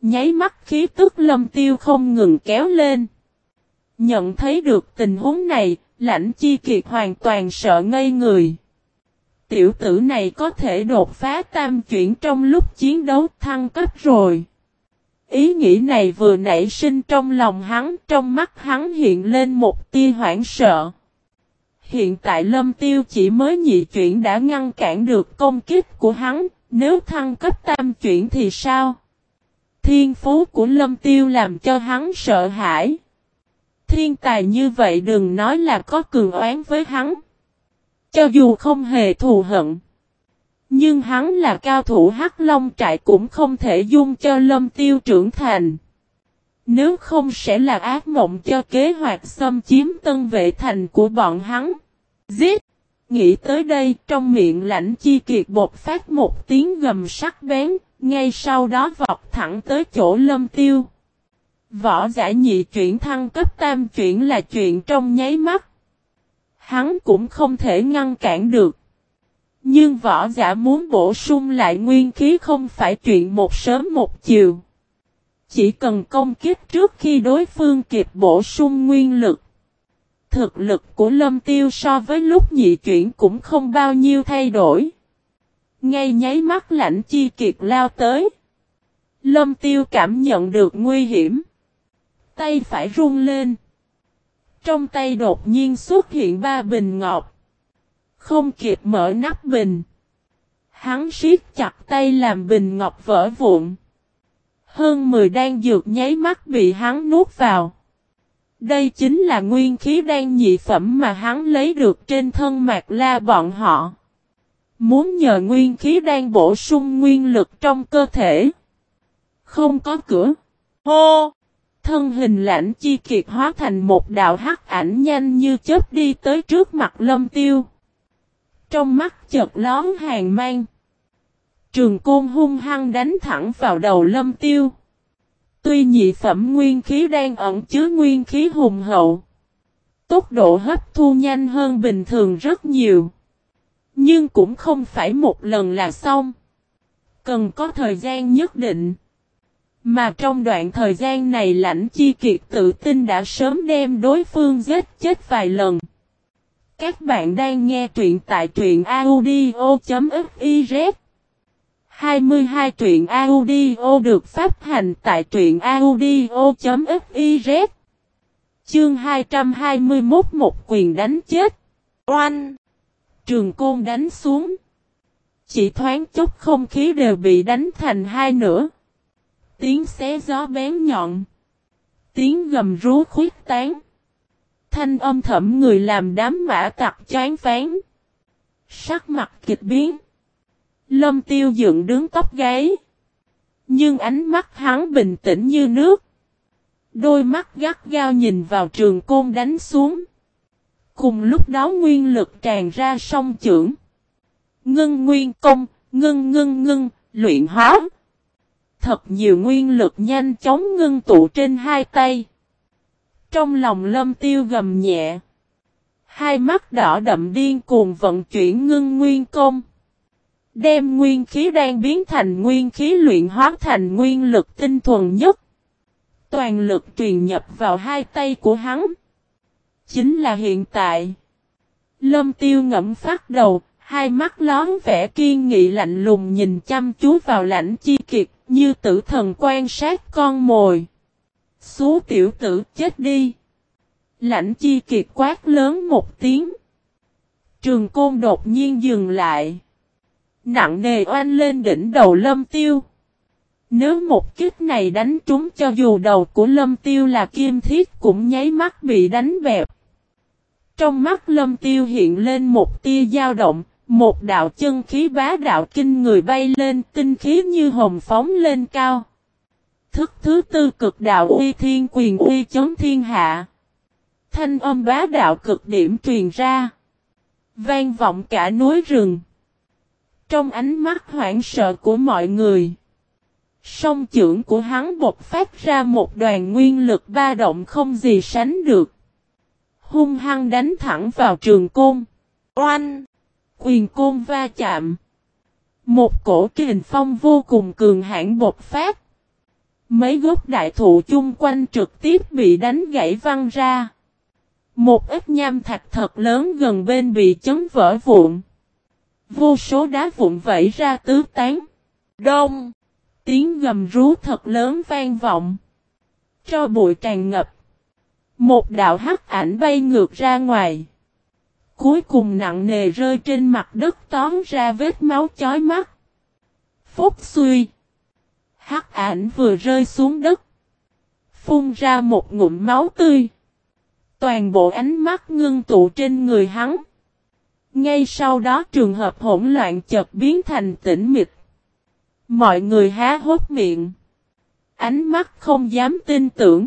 Nháy mắt khí tức lâm tiêu không ngừng kéo lên. Nhận thấy được tình huống này, lãnh chi kiệt hoàn toàn sợ ngây người. Tiểu tử này có thể đột phá tam chuyển trong lúc chiến đấu thăng cấp rồi. Ý nghĩ này vừa nảy sinh trong lòng hắn, trong mắt hắn hiện lên một tia hoảng sợ. Hiện tại lâm tiêu chỉ mới nhị chuyển đã ngăn cản được công kích của hắn, nếu thăng cấp tam chuyển thì sao? Thiên phú của lâm tiêu làm cho hắn sợ hãi. Thiên tài như vậy đừng nói là có cường oán với hắn. Cho dù không hề thù hận. Nhưng hắn là cao thủ hắc long trại cũng không thể dung cho lâm tiêu trưởng thành. Nếu không sẽ là ác mộng cho kế hoạch xâm chiếm tân vệ thành của bọn hắn. Giết! Nghĩ tới đây trong miệng lãnh chi kiệt bột phát một tiếng gầm sắc bén, ngay sau đó vọt thẳng tới chỗ lâm tiêu. Võ giả nhị chuyển thăng cấp tam chuyển là chuyện trong nháy mắt. Hắn cũng không thể ngăn cản được. Nhưng võ giả muốn bổ sung lại nguyên khí không phải chuyện một sớm một chiều. Chỉ cần công kích trước khi đối phương kịp bổ sung nguyên lực. Thực lực của lâm tiêu so với lúc nhị chuyển cũng không bao nhiêu thay đổi. Ngay nháy mắt lạnh chi kiệt lao tới. Lâm tiêu cảm nhận được nguy hiểm. Tay phải run lên. Trong tay đột nhiên xuất hiện ba bình ngọc. Không kịp mở nắp bình. Hắn siết chặt tay làm bình ngọc vỡ vụn. Hơn 10 đan dược nháy mắt bị hắn nuốt vào. Đây chính là nguyên khí đan nhị phẩm mà hắn lấy được trên thân mạc la bọn họ. Muốn nhờ nguyên khí đan bổ sung nguyên lực trong cơ thể. Không có cửa. Hô! Thân hình lãnh chi kiệt hóa thành một đạo hắc ảnh nhanh như chớp đi tới trước mặt lâm tiêu. Trong mắt chợt lón hàng mang. Trường côn hung hăng đánh thẳng vào đầu lâm tiêu. Tuy nhị phẩm nguyên khí đang ẩn chứa nguyên khí hùng hậu. Tốc độ hấp thu nhanh hơn bình thường rất nhiều. Nhưng cũng không phải một lần là xong. Cần có thời gian nhất định. Mà trong đoạn thời gian này lãnh chi kiệt tự tin đã sớm đem đối phương giết chết vài lần. Các bạn đang nghe truyện tại truyện audio.fif 22 truyện audio được phát hành tại truyện audio.fiz Chương 221 một quyền đánh chết. Oanh. Trường côn đánh xuống. Chỉ thoáng chút không khí đều bị đánh thành hai nửa. Tiếng xé gió bén nhọn. Tiếng gầm rú khuyết tán. Thanh âm thẩm người làm đám mã tặc choáng phán Sắc mặt kịch biến. Lâm tiêu dựng đứng tóc gáy. Nhưng ánh mắt hắn bình tĩnh như nước. Đôi mắt gắt gao nhìn vào trường côn đánh xuống. Cùng lúc đó nguyên lực tràn ra sông trưởng. Ngưng nguyên công, ngưng ngưng ngưng, luyện hóa. Thật nhiều nguyên lực nhanh chóng ngưng tụ trên hai tay. Trong lòng lâm tiêu gầm nhẹ. Hai mắt đỏ đậm điên cuồng vận chuyển ngưng nguyên công. Đem nguyên khí đang biến thành nguyên khí luyện hóa thành nguyên lực tinh thuần nhất. Toàn lực truyền nhập vào hai tay của hắn. Chính là hiện tại. Lâm tiêu ngẫm phát đầu, hai mắt lón vẻ kiên nghị lạnh lùng nhìn chăm chú vào lãnh chi kiệt, như tử thần quan sát con mồi. Xú tiểu tử chết đi. Lãnh chi kiệt quát lớn một tiếng. Trường côn đột nhiên dừng lại. Nặng nề oanh lên đỉnh đầu lâm tiêu. Nếu một kích này đánh trúng cho dù đầu của lâm tiêu là kim thiết cũng nháy mắt bị đánh bẹp. Trong mắt lâm tiêu hiện lên một tia dao động, một đạo chân khí bá đạo kinh người bay lên tinh khí như hồng phóng lên cao. Thức thứ tư cực đạo uy thiên quyền uy chống thiên hạ. Thanh âm bá đạo cực điểm truyền ra. Vang vọng cả núi rừng. Trong ánh mắt hoảng sợ của mọi người. Song trưởng của hắn bột phát ra một đoàn nguyên lực ba động không gì sánh được. Hung hăng đánh thẳng vào trường côn. Oanh! Quyền côn va chạm. Một cổ kình phong vô cùng cường hãn bột phát. Mấy gốc đại thụ chung quanh trực tiếp bị đánh gãy văng ra. Một ít nham thạch thật lớn gần bên bị chấn vỡ vụn. Vô số đá vụn vẫy ra tứ tán. Đông! Tiếng gầm rú thật lớn vang vọng. Cho bụi tràn ngập. Một đạo hắc ảnh bay ngược ra ngoài. Cuối cùng nặng nề rơi trên mặt đất tóm ra vết máu chói mắt. Phúc suy. Hắc ảnh vừa rơi xuống đất. Phun ra một ngụm máu tươi. Toàn bộ ánh mắt ngưng tụ trên người hắn. Ngay sau đó trường hợp hỗn loạn chợt biến thành tĩnh mịch. Mọi người há hốt miệng. Ánh mắt không dám tin tưởng.